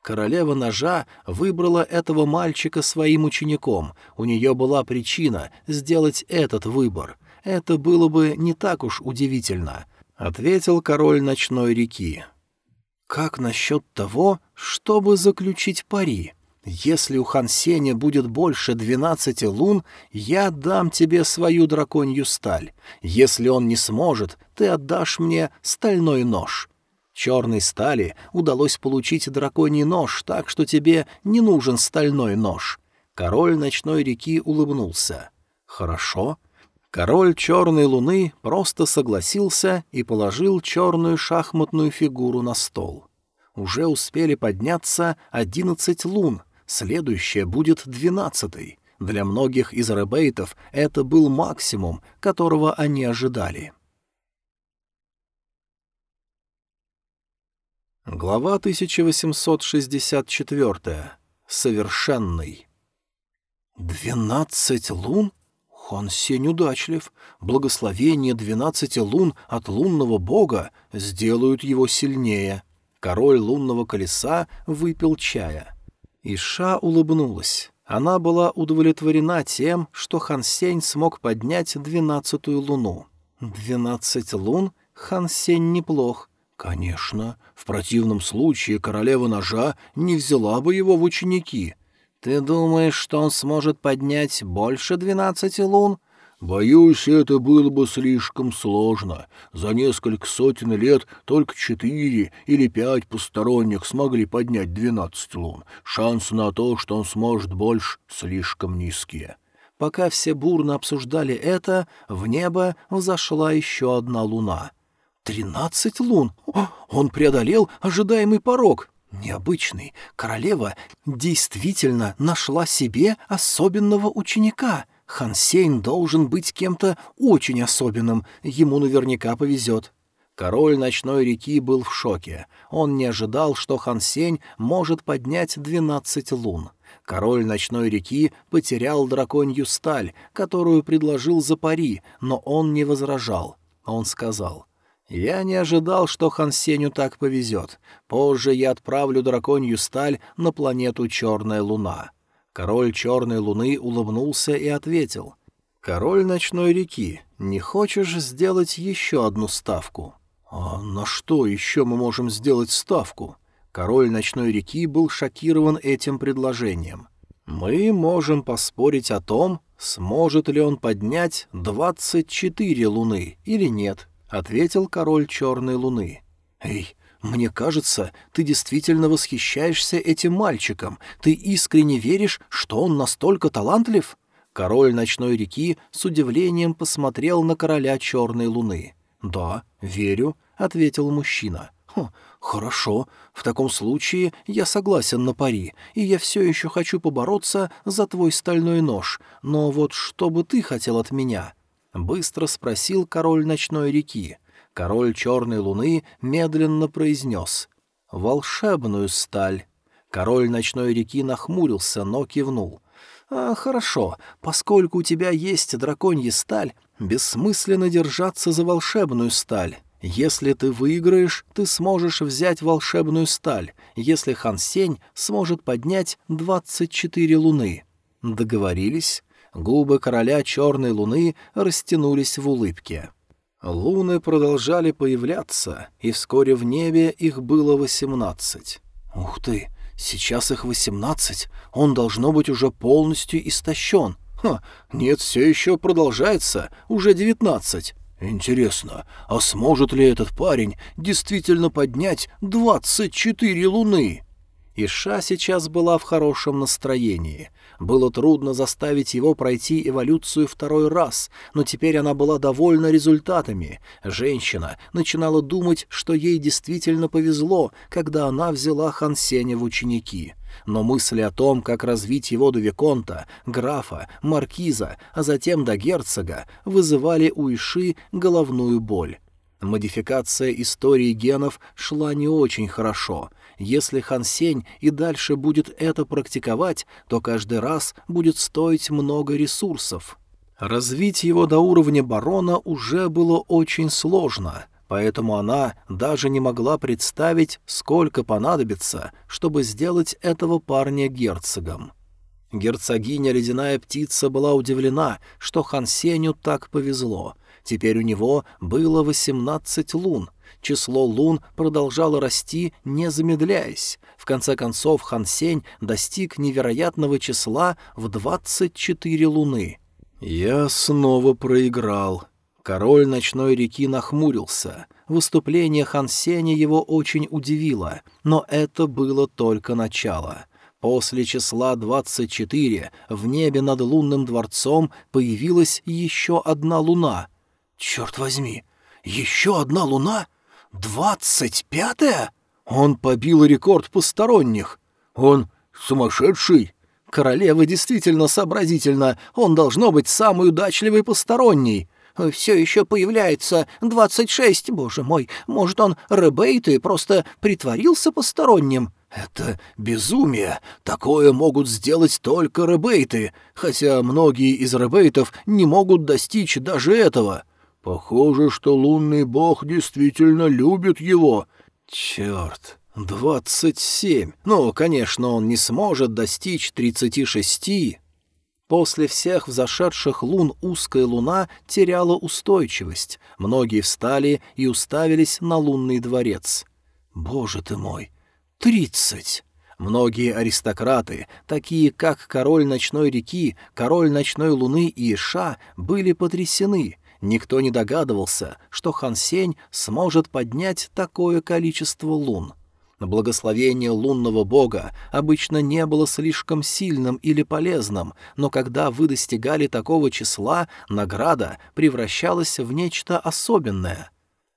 Королева ножа выбрала этого мальчика своим учеником, у нее была причина сделать этот выбор — это было бы не так уж удивительно», — ответил король ночной реки. «Как насчет того, чтобы заключить пари? Если у Хан Сеня будет больше двенадцати лун, я дам тебе свою драконью сталь. Если он не сможет, ты отдашь мне стальной нож». Черной стали удалось получить драконий нож, так что тебе не нужен стальной нож. Король ночной реки улыбнулся. «Хорошо, Король черной луны просто согласился и положил черную шахматную фигуру на стол. Уже успели подняться одиннадцать лун, следующая будет двенадцатой. Для многих из ребейтов это был максимум, которого они ожидали. Глава 1864. Совершенный. «Двенадцать лун?» Хан Сень удачлив. Благословение двенадцати лун от лунного бога сделают его сильнее. Король лунного колеса выпил чая. Иша улыбнулась. Она была удовлетворена тем, что Хан Сень смог поднять двенадцатую луну. Двенадцать лун? Хан Сень неплох. Конечно, в противном случае королева ножа не взяла бы его в ученики — «Ты думаешь, что он сможет поднять больше двенадцати лун?» «Боюсь, это было бы слишком сложно. За несколько сотен лет только четыре или пять посторонних смогли поднять двенадцать лун. Шансы на то, что он сможет больше, слишком низкие». Пока все бурно обсуждали это, в небо взошла еще одна луна. «Тринадцать лун! Он преодолел ожидаемый порог!» Необычный. Королева действительно нашла себе особенного ученика. Хансейн должен быть кем-то очень особенным, ему наверняка повезет. Король ночной реки был в шоке. Он не ожидал, что Хансень может поднять двенадцать лун. Король ночной реки потерял драконью сталь, которую предложил за пари, но он не возражал. Он сказал — я не ожидал, что Хан Сеню так повезет. Позже я отправлю драконью сталь на планету Черная Луна. Король Черной Луны улыбнулся и ответил. «Король Ночной реки, не хочешь сделать еще одну ставку?» «А на что еще мы можем сделать ставку?» Король Ночной реки был шокирован этим предложением. Мы можем поспорить о том, сможет ли он поднять двадцать четыре луны или нет, ответил король черной луны. Эй, мне кажется, ты действительно восхищаешься этим мальчиком. Ты искренне веришь, что он настолько талантлив? Король ночной реки с удивлением посмотрел на короля черной луны. Да, верю, ответил мужчина. Хм, хорошо. В таком случае я согласен на пари, и я все еще хочу побороться за твой стальной нож. Но вот что бы ты хотел от меня? Быстро спросил король ночной реки. Король черной луны медленно произнес «Волшебную сталь». Король ночной реки нахмурился, но кивнул. «А, хорошо, поскольку у тебя есть драконья сталь, бессмысленно держаться за волшебную сталь. Если ты выиграешь, ты сможешь взять волшебную сталь, если Хан Сень сможет поднять двадцать четыре луны». Договорились? Губы короля черной луны растянулись в улыбке. Луны продолжали появляться, и вскоре в небе их было восемнадцать. «Ух ты! Сейчас их восемнадцать! Он, должно быть, уже полностью истощен. Ха! Нет, все еще продолжается, уже девятнадцать. Интересно, а сможет ли этот парень действительно поднять двадцать четыре луны?» Иша сейчас была в хорошем настроении. Было трудно заставить его пройти эволюцию второй раз, но теперь она была довольна результатами. Женщина начинала думать, что ей действительно повезло, когда она взяла Хансеня в ученики. Но мысли о том, как развить его до Виконта, графа, маркиза, а затем до герцога, вызывали у Иши головную боль. Модификация истории генов шла не очень хорошо. Если Хан Сень и дальше будет это практиковать, то каждый раз будет стоить много ресурсов. Развить его до уровня барона уже было очень сложно, поэтому она даже не могла представить, сколько понадобится, чтобы сделать этого парня герцогом. Герцогиня Ледяная Птица была удивлена, что Хан Сеню так повезло. Теперь у него было восемнадцать лун, Число лун продолжало расти, не замедляясь. В конце концов Хан Сень достиг невероятного числа в двадцать четыре луны. «Я снова проиграл». Король ночной реки нахмурился. Выступление Хан Сеня его очень удивило, но это было только начало. После числа двадцать четыре в небе над лунным дворцом появилась еще одна луна. «Черт возьми, еще одна луна?» «Двадцать пятое? Он побил рекорд посторонних. Он сумасшедший. Королева действительно сообразительна. Он должно быть самый удачливый посторонний. Все еще появляется двадцать шесть, боже мой. Может, он ребейт и просто притворился посторонним?» «Это безумие. Такое могут сделать только ребейты, хотя многие из ребейтов не могут достичь даже этого». Похоже, что лунный бог действительно любит его. Черт, двадцать семь. Ну, конечно, он не сможет достичь тридцати шести. После всех взошедших лун узкая луна теряла устойчивость. Многие встали и уставились на лунный дворец. Боже ты мой, тридцать! Многие аристократы, такие как король ночной реки, король ночной луны и Иша, были потрясены — Никто не догадывался, что Хан Сень сможет поднять такое количество лун. Благословение лунного бога обычно не было слишком сильным или полезным, но когда вы достигали такого числа, награда превращалась в нечто особенное.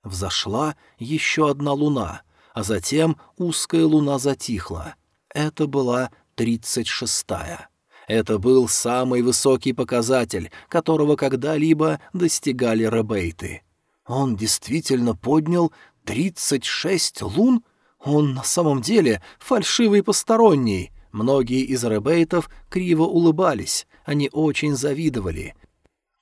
Взошла еще одна луна, а затем узкая луна затихла. Это была тридцать шестая. Это был самый высокий показатель, которого когда-либо достигали ребейты. Он действительно поднял 36 лун? Он на самом деле фальшивый посторонний. Многие из ребейтов криво улыбались, они очень завидовали.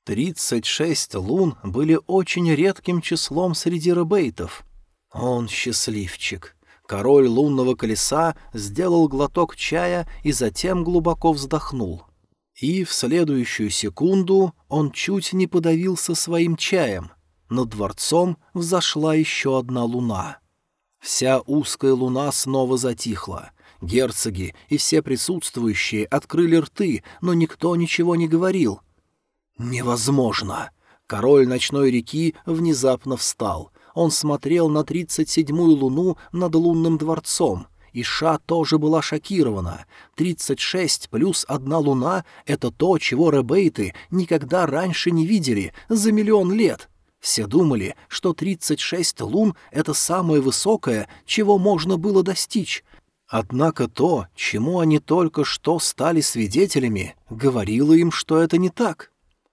36 лун были очень редким числом среди ребейтов. Он счастливчик. Король лунного колеса сделал глоток чая и затем глубоко вздохнул. И в следующую секунду он чуть не подавился своим чаем. Над дворцом взошла еще одна луна. Вся узкая луна снова затихла. Герцоги и все присутствующие открыли рты, но никто ничего не говорил. «Невозможно!» Король ночной реки внезапно встал. Он смотрел на тридцать седьмую луну над лунным дворцом. Иша тоже была шокирована. Тридцать шесть плюс одна луна — это то, чего ребейты никогда раньше не видели за миллион лет. Все думали, что тридцать шесть лун — это самое высокое, чего можно было достичь. Однако то, чему они только что стали свидетелями, говорило им, что это не так.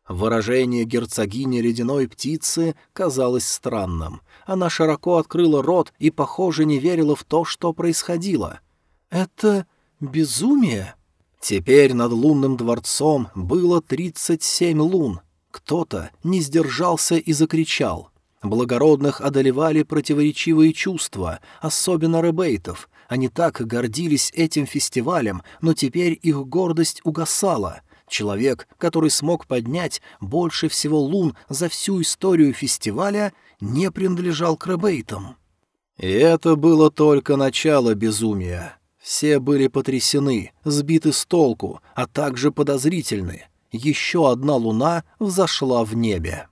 Выражение герцогини ледяной птицы казалось странным. Она широко открыла рот и, похоже, не верила в то, что происходило. «Это безумие?» Теперь над лунным дворцом было тридцать семь лун. Кто-то не сдержался и закричал. Благородных одолевали противоречивые чувства, особенно ребейтов. Они так гордились этим фестивалем, но теперь их гордость угасала. Человек, который смог поднять больше всего лун за всю историю фестиваля, не принадлежал к ребейтам. И это было только начало безумия. Все были потрясены, сбиты с толку, а также подозрительны. Еще одна луна взошла в небе.